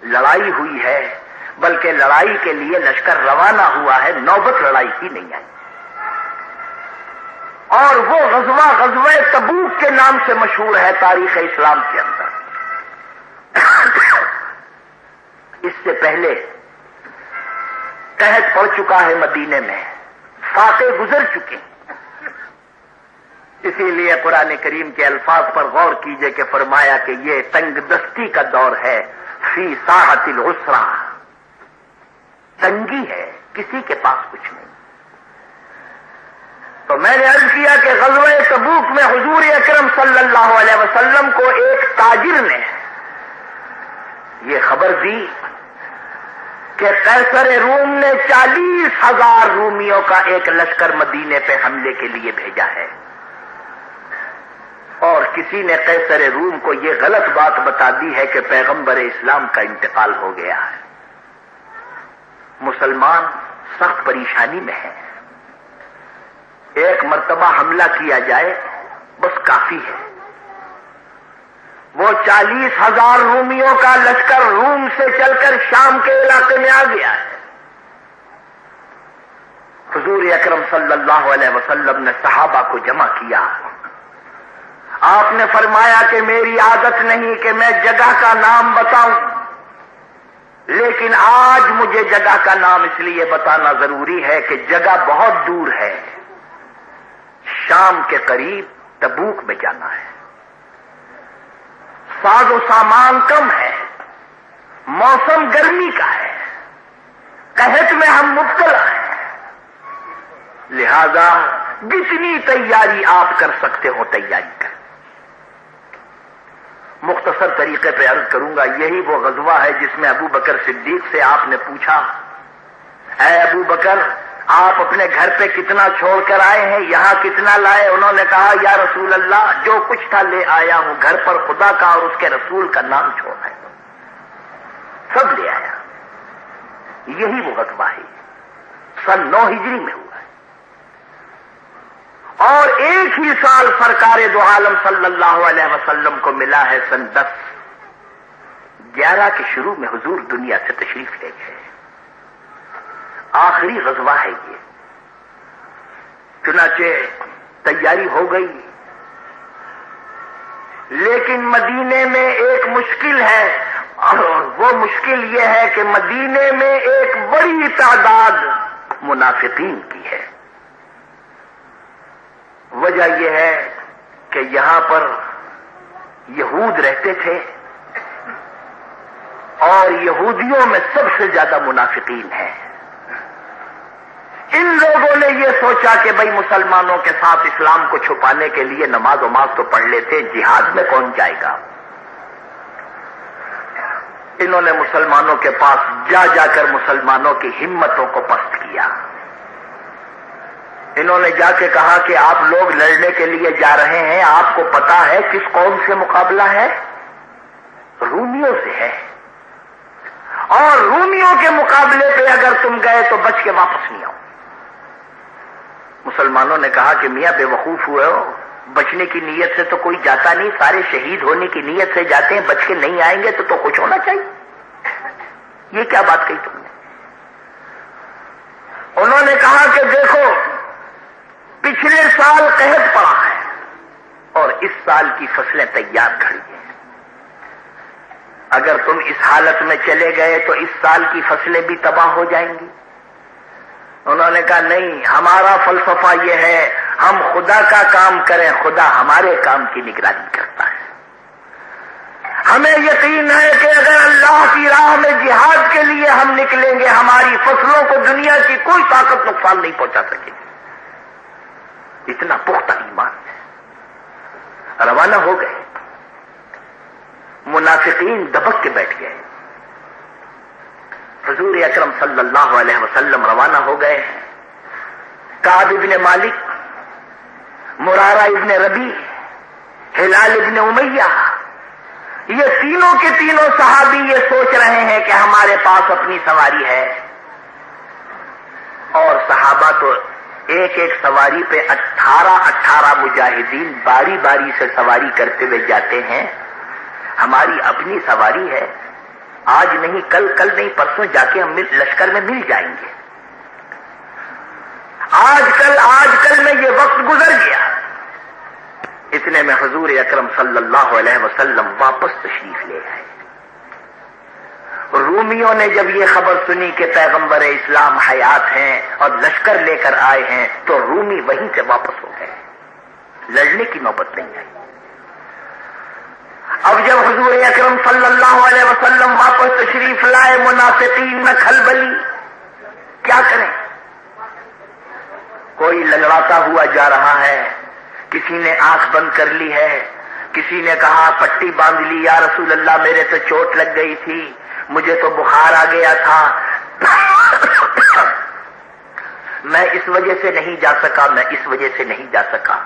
لڑائی ہوئی ہے، بلکہ لڑائی کے لیے لشکر روانہ ہوا ہے، نوبت لڑائی کی نہیں آئی۔ اور وہ غزوہ غزوہ تبوک کے نام سے مشہور ہے تاریخ اسلام کے اندر۔ اس سے پہلے قحط پڑ چکا ہے مدینے میں۔ فاقے گزر چکے۔ اسی لیے قرآن کریم کے الفاظ پر غور کیجیے کہ فرمایا کہ یہ تنگ دستی کا دور ہے۔ فی ساحت العسرا تنگی ہے، کسی کے پاس کچھ نہیں۔ تو میں نے عرض کیا کہ غزوہ تبوک میں حضور اکرم صلی اللہ علیہ وسلم کو ایک تاجر نے یہ خبر دی کہ قیصر روم نے چالیس ہزار رومیوں کا ایک لشکر مدینے پہ حملے کے لیے بھیجا ہے۔ اور کسی نے قیصر روم کو یہ غلط بات بتا دی ہے کہ پیغمبر اسلام کا انتقال ہو گیا ہے۔ مسلمان سخت پریشانی میں ہے ایک مرتبہ حملہ کیا جائے، بس کافی ہے۔ وہ چالیس ہزار رومیوں کا لشکر روم سے چل کر شام کے علاقے میں آ گیا ہے۔ حضور اکرم صلی اللہ علیہ وسلم نے صحابہ کو جمع کیا۔ آپ نے فرمایا کہ میری عادت نہیں کہ میں جگہ کا نام بتاؤں، لیکن آج مجھے جگہ کا نام اس لیے بتانا ضروری ہے کہ جگہ بہت دور ہے۔ شام کے قریب تبوک میں جانا ہے۔ ساز و سامان کم ہے، موسم گرمی کا ہے۔ قحط میں ہم مبتلا ہیں۔ لہذا جتنی تیاری آپ کر سکتے ہو تیاری کر۔ مختصر طریقے پہ عرض کروں گا، یہی وہ غزوہ ہے جس میں ابو بکر صدیق سے آپ نے پوچھا، اے ابو بکر آپ اپنے گھر پہ کتنا چھوڑ کر آئے ہیں، یہاں کتنا لائے؟ انہوں نے کہا، یا رسول اللہ، جو کچھ تھا لے آیا ہوں۔ گھر پر خدا کا اور اس کے رسول کا نام چھوڑ ہے۔ سب لے آیا۔ یہی وہ غذبہ سن نو ہجری میں ہوا ہے۔ اور ایک ہی سال سرکار دو عالم صلی اللہ علیہ وسلم کو ملا ہے سن دس۔ گیارہ کے شروع میں حضور دنیا سے تشریف لے گئے۔ آخری غزوہ ہے یہ۔ چنانچہ تیاری ہو گئی۔ لیکن مدینے میں ایک مشکل ہے۔ وہ مشکل یہ ہے کہ مدینے میں ایک بڑی تعداد منافقین کی ہے۔ وجہ یہ ہے کہ یہاں پر یہود رہتے تھے۔ اور یہودیوں میں سب سے زیادہ منافقین ہیں۔ ان لوگوں نے یہ سوچا کہ بھائی مسلمانوں کے ساتھ اسلام کو چھپانے کے لیے نماز وماز تو پڑھ لیتے، جہاد میں کون جائے گا؟ انہوں نے مسلمانوں کے پاس جا جا کر مسلمانوں کی ہمتوں کو پست کیا۔ انہوں نے جا کے کہا کہ آپ لوگ لڑنے کے لیے جا رہے ہیں، آپ کو پتا ہے کس قوم سے مقابلہ ہے؟ رومیوں سے ہے۔ اور رومیوں کے مقابلے پہ اگر تم گئے تو بچ کے واپس نہیں آؤ۔ مسلمانوں نے کہا کہ میاں بے وقوف ہوئے ہو۔ بچنے کی نیت سے تو کوئی جاتا نہیں، سارے شہید ہونے کی نیت سے جاتے ہیں، بچ کے نہیں آئیں گے تو تو کچھ ہونا چاہیے۔ یہ کیا بات کہی تم نے؟ انہوں نے کہا کہ دیکھو، پچھلے سال قحط پڑا ہے اور اس سال کی فصلیں تیار کھڑی ہیں۔ اگر تم اس حالت میں چلے گئے تو اس سال کی فصلیں بھی تباہ ہو جائیں گی۔ انہوں نے کہا، نہیں، ہمارا فلسفہ یہ ہے، ہم خدا کا کام کریں، خدا ہمارے کام کی نگرانی کرتا ہے۔ ہمیں یقین ہے کہ اگر اللہ کی راہ میں جہاد کے لیے ہم نکلیں گے، ہماری فصلوں کو دنیا کی کوئی طاقت نقصان نہیں پہنچا سکے گی۔ اتنا پختہ ایمان ہے۔ روانہ ہو گئے۔ منافقین دبک کے بیٹھ گئے۔ حضور اکرم صلی اللہ علیہ وسلم روانہ ہو گئے ہیں۔ کاب ابن مالک مرارا ابن ربی، ہلال ابن امیہ، یہ تینوں کے تینوں صحابی یہ سوچ رہے ہیں کہ ہمارے پاس اپنی سواری ہے۔ اور صحابہ تو ایک ایک سواری پہ اٹھارہ اٹھارہ مجاہدین باری باری سے سواری کرتے ہوئے جاتے ہیں۔ ہماری اپنی سواری ہے۔ آج نہیں، کل کل نہیں، پرسوں جا کے ہم لشکر میں مل جائیں گے۔ آج کل آج کل میں یہ وقت گزر گیا۔ اتنے میں حضور اکرم صلی اللہ علیہ وسلم واپس تشریف لے آئے۔ رومیوں نے جب یہ خبر سنی کہ پیغمبر اسلام حیات ہیں اور لشکر لے کر آئے ہیں، تو رومی وہیں سے واپس ہو گئے۔ لڑنے کی نوبت نہیں آئی۔ اب جب حضور اکرم صلی اللہ علیہ وسلم واپس تشریف لائے منافقین میں کھلبلی کیا کریں؟ کوئی لنگڑاتا ہوا جا رہا ہے، کسی نے آنکھ بند کر لی ہے، کسی نے کہا، پٹی باندھ لی، یا رسول اللہ، میرے تو چوٹ لگ گئی تھی، مجھے تو بخار آ گیا تھا۔ میں اس وجہ سے نہیں جا سکا، میں اس وجہ سے نہیں جا سکا۔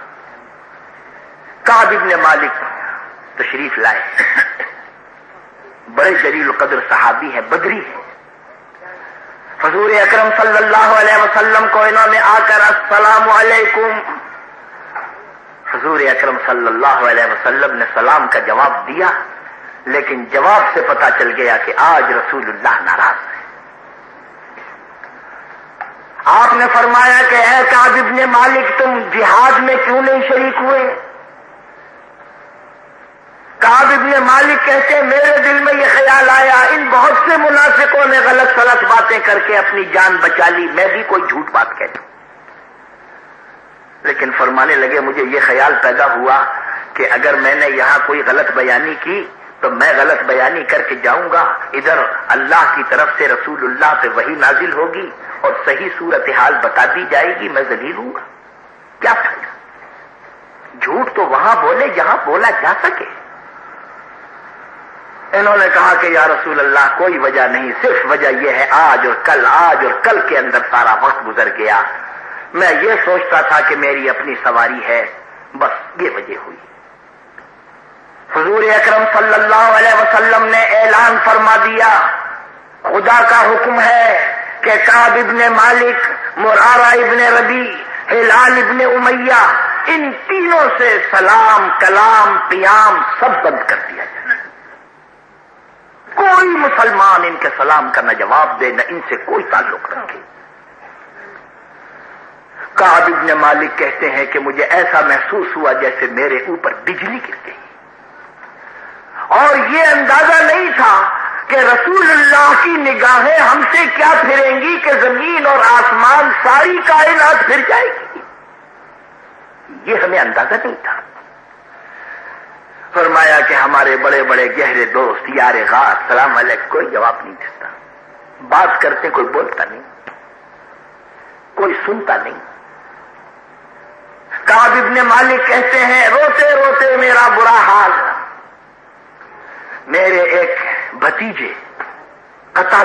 کاب ابن مالک تشریف لائے۔ بڑے جلیل القدر صحابی ہے بدری ہے حضور اکرم صلی اللہ علیہ وسلم کو انہوں نے آ کر السلام علیکم۔ حضور اکرم صلی اللہ علیہ وسلم نے سلام کا جواب دیا، لیکن جواب سے پتا چل گیا کہ آج رسول اللہ ناراض ہے آپ نے فرمایا کہ اے کاب ابن مالک، تم جہاد میں کیوں نہیں شریک ہوئے؟ کاب ابن مالک کہتے میرے دل میں یہ خیال آیا، ان بہت سے منافقوں نے غلط سلط باتیں کر کے اپنی جان بچا لی، میں بھی کوئی جھوٹ بات کہتا ہوں. لیکن فرمانے لگے، مجھے یہ خیال پیدا ہوا کہ اگر میں نے یہاں کوئی غلط بیانی کی، تو میں غلط بیانی کر کے جاؤں گا ادھر اللہ کی طرف سے رسول اللہ پہ وہی نازل ہوگی اور صحیح صورتحال بتا دی جائے گی میں ذلیل ہوں گا. کیا فائدہ؟ جھوٹ تو وہاں بولے جہاں بولا جا سکے۔ انہوں نے کہا کہ یا رسول اللہ، کوئی وجہ نہیں، صرف وجہ یہ ہے، آج اور کل، آج اور کل کے اندر سارا وقت گزر گیا۔ میں یہ سوچتا تھا کہ میری اپنی سواری ہے، بس یہ وجہ ہوئی۔ حضور اکرم صلی اللہ علیہ وسلم نے اعلان فرما دیا، خدا کا حکم ہے کہ کاب ابن مالک مرارا ابن ربی، ہلال ابن امیہ، ان تینوں سے سلام، کلام پیام سب بند کر دیا جائے۔ کوئی مسلمان ان کے سلام کا نہ جواب دے، نہ ان سے کوئی تعلق رکھے۔ کاب ابن مالک کہتے ہیں کہ مجھے ایسا محسوس ہوا جیسے میرے اوپر بجلی گر گئی۔ اور یہ اندازہ نہیں تھا کہ رسول اللہ کی نگاہیں ہم سے کیا پھریں گی کہ زمین اور آسمان ساری کائنات پھر جائے گی۔ یہ ہمیں اندازہ نہیں تھا۔ فرمایا کہ ہمارے بڑے بڑے گہرے دوست، یار غار، سلام علیکم، کوئی جواب نہیں دیتا۔ بات کرتے کوئی بولتا نہیں۔ کوئی سنتا نہیں۔ کاب ابن مالک کہتے ہیں، روتے روتے، میرا برا حال۔ میرے ایک بھتیجے قطع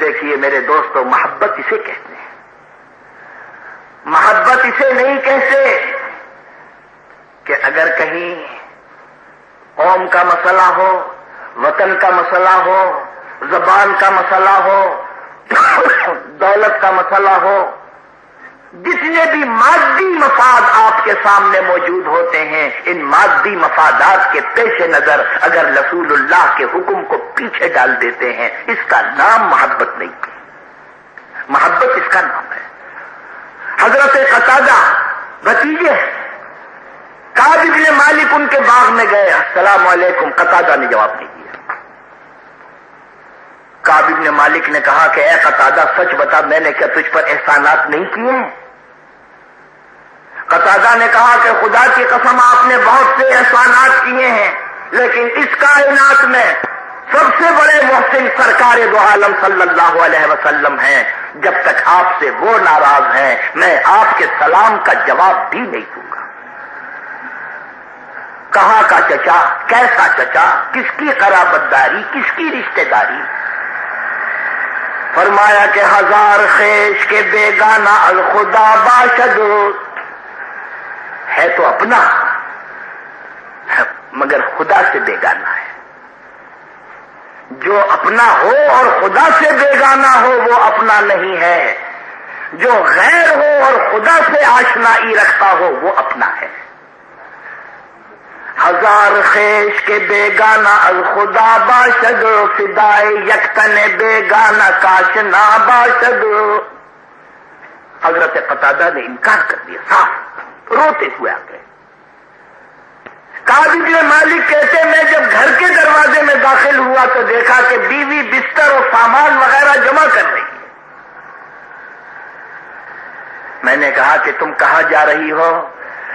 دیکھیے، میرے دوستوں محبت اسے کہتے ہیں۔ محبت اسے نہیں کہتے۔ کہ اگر کہیں قوم کا مسئلہ ہو، وطن کا مسئلہ ہو، زبان کا مسئلہ ہو، دولت کا مسئلہ ہو، جتنے بھی مادی مفاد آپ کے سامنے موجود ہوتے ہیں، ان مادی مفادات کے پیش نظر اگر رسول اللہ کے حکم کو پیچھے ڈال دیتے ہیں، اس کا نام محبت نہیں محبت اس کا نام ہے۔ حضرت قطادہ بھتیجے کابل نے مالک ان کے باغ میں گئے۔ السلام علیکم۔ قطادہ نے جواب نہیں دیا۔ کابل نے مالک نے کہا کہ اے قطادہ، سچ بتا، میں نے کیا تجھ پر احسانات نہیں کیے؟ قطادہ نے کہا کہ خدا کی قسم، آپ نے بہت سے احسانات کیے ہیں، لیکن اس کائنات میں سب سے بڑے محسن سرکار دو عالم صلی اللہ علیہ وسلم ہیں۔ جب تک آپ سے وہ ناراض ہیں، میں آپ کے سلام کا جواب بھی نہیں دوں۔ کہاں کا چچا؟ کیسا چچا؟ کس کی قرابت داری کس کی رشتہ داری؟ فرمایا کہ ہزار خیش کے بیگانہ الخدا باشد۔ ہے تو اپنا مگر خدا سے بیگانہ ہے۔ جو اپنا ہو اور خدا سے بیگانہ ہو، وہ اپنا نہیں ہے۔ جو غیر ہو اور خدا سے آشنائی رکھتا ہو، وہ اپنا ہے۔ ہزار خیش کے بیگانہ الخدا باشد فدائے یکتن بیگانہ کاشنا باشد۔ حضرت قطادہ نے انکار کر دیا، صاف، روتے ہوئے آ گئے۔ کابل مالک کہتے، میں جب گھر کے دروازے میں داخل ہوا تو دیکھا کہ بیوی بستر اور سامان وغیرہ جمع کر رہی ہے۔ میں نے کہا کہ تم کہاں جا رہی ہو؟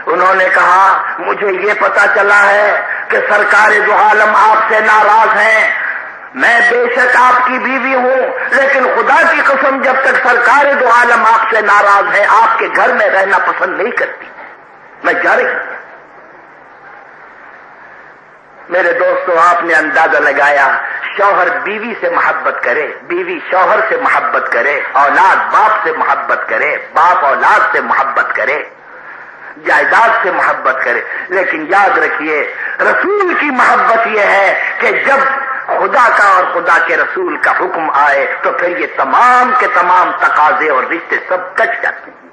انہوں نے کہا، مجھے یہ پتا چلا ہے کہ سرکار جو عالم آپ سے ناراض ہیں۔ میں بے شک آپ کی بیوی ہوں، لیکن خدا کی قسم جب تک سرکار دو عالم آپ سے ناراض ہے آپ کے گھر میں رہنا پسند نہیں کرتی۔ میں جا رہی ہوں۔ میرے دوستوں آپ نے اندازہ لگایا، شوہر بیوی سے محبت کرے، بیوی شوہر سے محبت کرے، اولاد باپ سے محبت کرے، باپ اولاد سے محبت کرے۔ جائیداد سے محبت کرے۔ لیکن یاد رکھیے، رسول کی محبت یہ ہے کہ جب خدا کا اور خدا کے رسول کا حکم آئے تو پھر یہ تمام کے تمام تقاضے اور رشتے سب کچ جاتے ہیں۔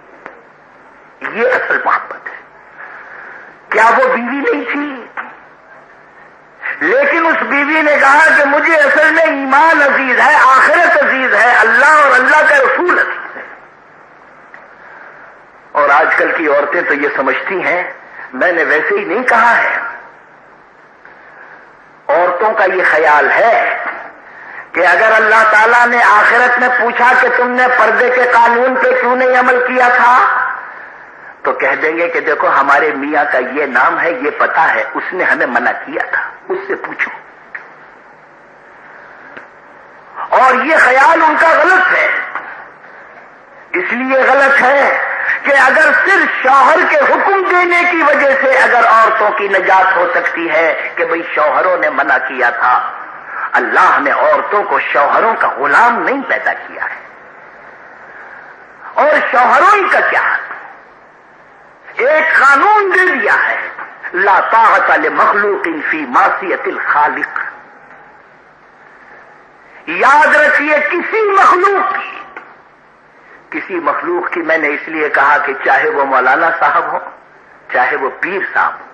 یہ اصل محبت ہے۔ کیا وہ بیوی نہیں تھی؟ لیکن اس بیوی نے کہا کہ مجھے اصل میں ایمان عزیز ہے، آخرت عزیز ہے، اللہ اور اللہ کا رسول عزیز۔ اور آج کل کی عورتیں تو یہ سمجھتی ہیں، میں نے ویسے ہی نہیں کہا ہے۔ عورتوں کا یہ خیال ہے کہ اگر اللہ تعالیٰ نے آخرت میں پوچھا کہ تم نے پردے کے قانون پہ کیوں نہیں عمل کیا تھا، تو کہہ دیں گے کہ دیکھو ہمارے میاں کا یہ نام ہے، یہ پتا ہے، اس نے ہمیں منع کیا تھا، اس سے پوچھو۔ اور یہ خیال ان کا غلط ہے۔ اس لیے غلط ہے کہ اگر صرف شوہر کے حکم دینے کی وجہ سے اگر عورتوں کی نجات ہو سکتی ہے کہ بھئی شوہروں نے منع کیا تھا، اللہ نے عورتوں کو شوہروں کا غلام نہیں پیدا کیا ہے۔ اور شوہروں ہی کا کیا ایک قانون دے دیا ہے، لا طاقت مخلوق فی معصیت الخالق۔ یاد رکھیے، کسی مخلوق کی کسی مخلوق کی میں نے اس لیے کہا کہ چاہے وہ مولانا صاحب ہو، چاہے وہ پیر صاحب ہو،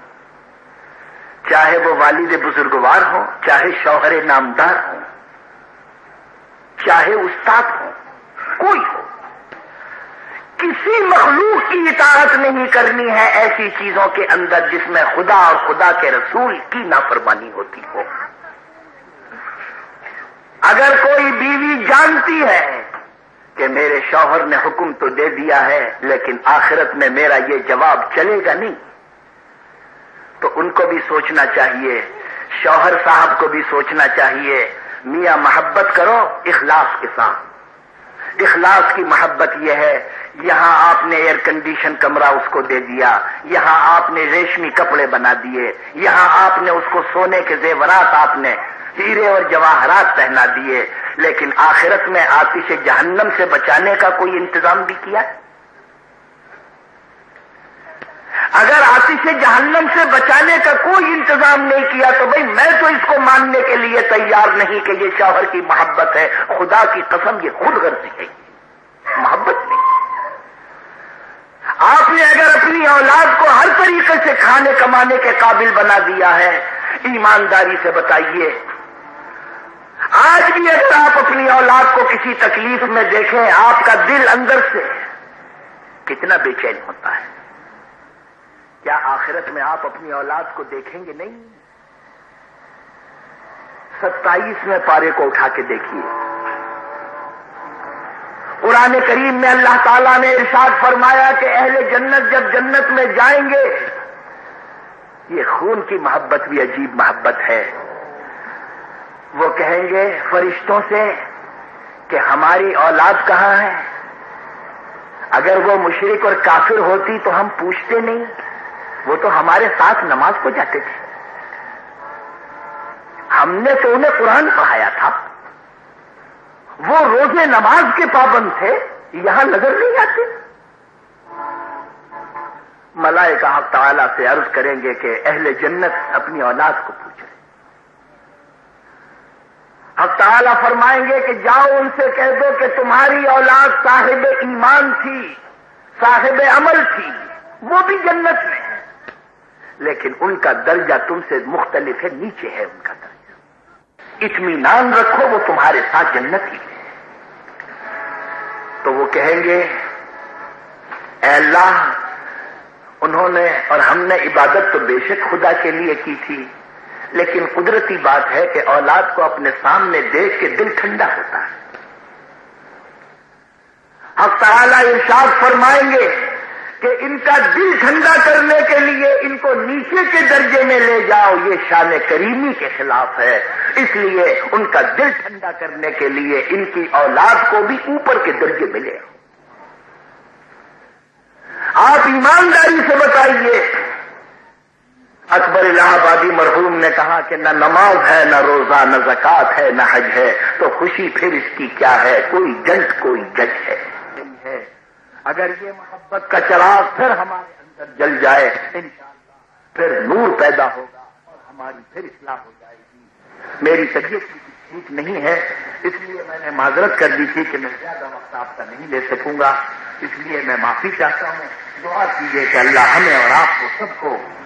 چاہے وہ والد بزرگوار ہو، چاہے شوہر نامدار ہو، چاہے استاد ہو، کوئی ہو، کسی مخلوق کی اطاعت نہیں کرنی ہے ایسی چیزوں کے اندر جس میں خدا اور خدا کے رسول کی نافرمانی ہوتی ہو۔ اگر کوئی بیوی جانتی ہے کہ میرے شوہر نے حکم تو دے دیا ہے، لیکن آخرت میں میرا یہ جواب چلے گا نہیں۔ تو ان کو بھی سوچنا چاہیے، شوہر صاحب کو بھی سوچنا چاہیے، میاں محبت کرو اخلاص کے ساتھ۔ اخلاص کی محبت یہ ہے، یہاں آپ نے ایئر کنڈیشن کمرہ اس کو دے دیا، یہاں آپ نے ریشمی کپڑے بنا دیے، یہاں آپ نے اس کو سونے کے زیورات آپ نے ہیرے اور جواہرات پہنا دیے، لیکن آخرت میں آتش جہنم سے بچانے کا کوئی انتظام بھی کیا؟ اگر آتش جہنم سے بچانے کا کوئی انتظام نہیں کیا، تو بھائی میں تو اس کو ماننے کے لیے تیار نہیں کہ یہ شوہر کی محبت ہے، خدا کی قسم یہ خود غرضی ہے۔ محبت نہیں۔ آپ نے اگر اپنی اولاد کو ہر طریقے سے کھانے کمانے کے قابل بنا دیا ہے، ایمانداری سے بتائیے آج بھی اگر آپ اپنی اولاد کو کسی تکلیف میں دیکھیں، آپ کا دل اندر سے کتنا بے چین ہوتا ہے۔ کیا آخرت میں آپ اپنی اولاد کو دیکھیں گے؟ نہیں۔ ستائیسویں پارے کو اٹھا کے دیکھیے۔ قرآن کریم میں اللہ تعالیٰ نے ارشاد فرمایا کہ اہل جنت جب جنت میں جائیں گے، یہ خون کی محبت بھی عجیب محبت ہے۔ وہ کہیں گے فرشتوں سے کہ ہماری اولاد کہاں ہے؟ اگر وہ مشرق اور کافر ہوتی تو ہم پوچھتے نہیں۔ وہ تو ہمارے ساتھ نماز کو جاتے تھے۔ ہم نے تو انہیں قرآن پڑھایا تھا۔ وہ روزے نماز کے پابند تھے، یہاں نظر نہیں آتے ملائکہ حق تعالیٰ سے عرض کریں گے کہ اہل جنت اپنی اولاد کو پوچھ رہے حق تعالیٰ فرمائیں گے کہ جاؤ ان سے کہہ دو کہ تمہاری اولاد صاحب ایمان تھی، صاحب عمل تھی، وہ بھی جنت میں ہے۔ لیکن ان کا درجہ تم سے مختلف ہے، نیچے ہے ان کا درجہ۔ اطمینان رکھو، وہ تمہارے ساتھ جنت ہی ہے۔ تو وہ کہیں گے، اے اللہ، انہوں نے اور ہم نے عبادت تو بے شک خدا کے لیے کی تھی لیکن قدرتی بات ہے کہ اولاد کو اپنے سامنے دیکھ کے دل ٹھنڈا ہوتا ہے۔ حق تعالی ارشاد فرمائیں گے کہ ان کا دل ٹھنڈا کرنے کے لیے ان کو نیچے کے درجے میں لے جاؤ، یہ شان کریمی کے خلاف ہے۔ اس لیے ان کا دل ٹھنڈا کرنے کے لیے ان کی اولاد کو بھی اوپر کے درجے ملے آپ ایمانداری سے بتائیے اکبر الہ آبادی مرحوم نے کہا کہ نہ نماز ہے، نہ روزہ، نہ زکات ہے، نہ حج ہے۔ تو خوشی پھر اس کی کیا ہے؟ کوئی جج کوئی جج ہے۔ اگر یہ محبت کا چراغ پھر ہمارے اندر جل جائے، انشاءاللہ پھر نور پیدا ہوگا اور ہماری پھر اصلاح ہو جائے گی۔ میری طبیعت کی ٹھیک نہیں ہے، اس لیے میں نے معذرت کر دی تھی کہ میں زیادہ وقت آپ کا نہیں لے سکوں گا۔ اس لیے میں معافی چاہتا ہوں۔ دعا کیجیے کہ اللہ ہمیں اور آپ کو سب کو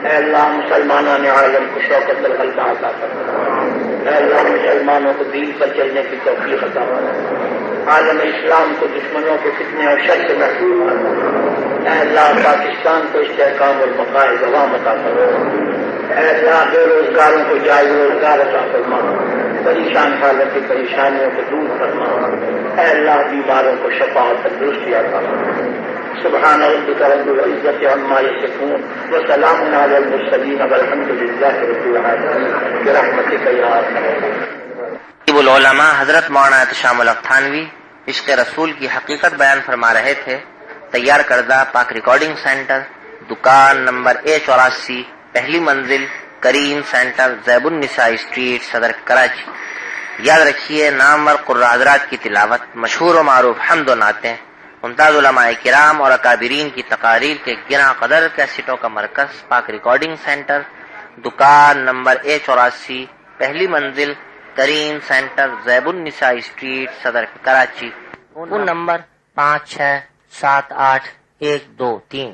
اے اللہ مسلمانوں نے عالم کو شوقت الغلبہ عطا فرما اے اللہ مسلمانوں کو دین پر چلنے کی توفیق عطا فرما عالم اسلام کو دشمنوں کو کتنے اور شر سے محفوظ فرما اے اللہ پاکستان کو استحکام اور بقائے دوام عطا فرما اے اللہ بے روزگاروں کو جائے روزگار عطا فرما پریشان حالت کی پریشانیوں کو دور فرما اے اللہ بیماروں کو شفا اور تندرستی عطا فرما سبحان ربك رب العزة عما يصفون وسلام على المرسلين والحمد لله رب العالمين. برحمتك يا ارحم العلماء، حضرت مولانا احتشام الفتھانوی عشق رسول کی حقیقت بیان فرما رہے تھے۔ تیار کردہ پاک ریکارڈنگ سینٹر، دکان نمبر اے چوراسی، پہلی منزل، کریم سینٹر، زیب النساء اسٹریٹ، صدر کراچی۔ یاد رکھیے، نامور قرآ حضرات کی تلاوت، مشہور و معروف، حمد و نعتیں۔ ممتاز علماء کرام اور اکابرین کی تقاریر کے گنا قدر کیسٹوں کا مرکز پاک ریکارڈنگ سینٹر دکان نمبر اے چوراسی پہلی منزل کریم سینٹر زیب النساء اسٹریٹ صدر کراچی فون نمبر پانچ چھ سات آٹھ ایک دو تین۔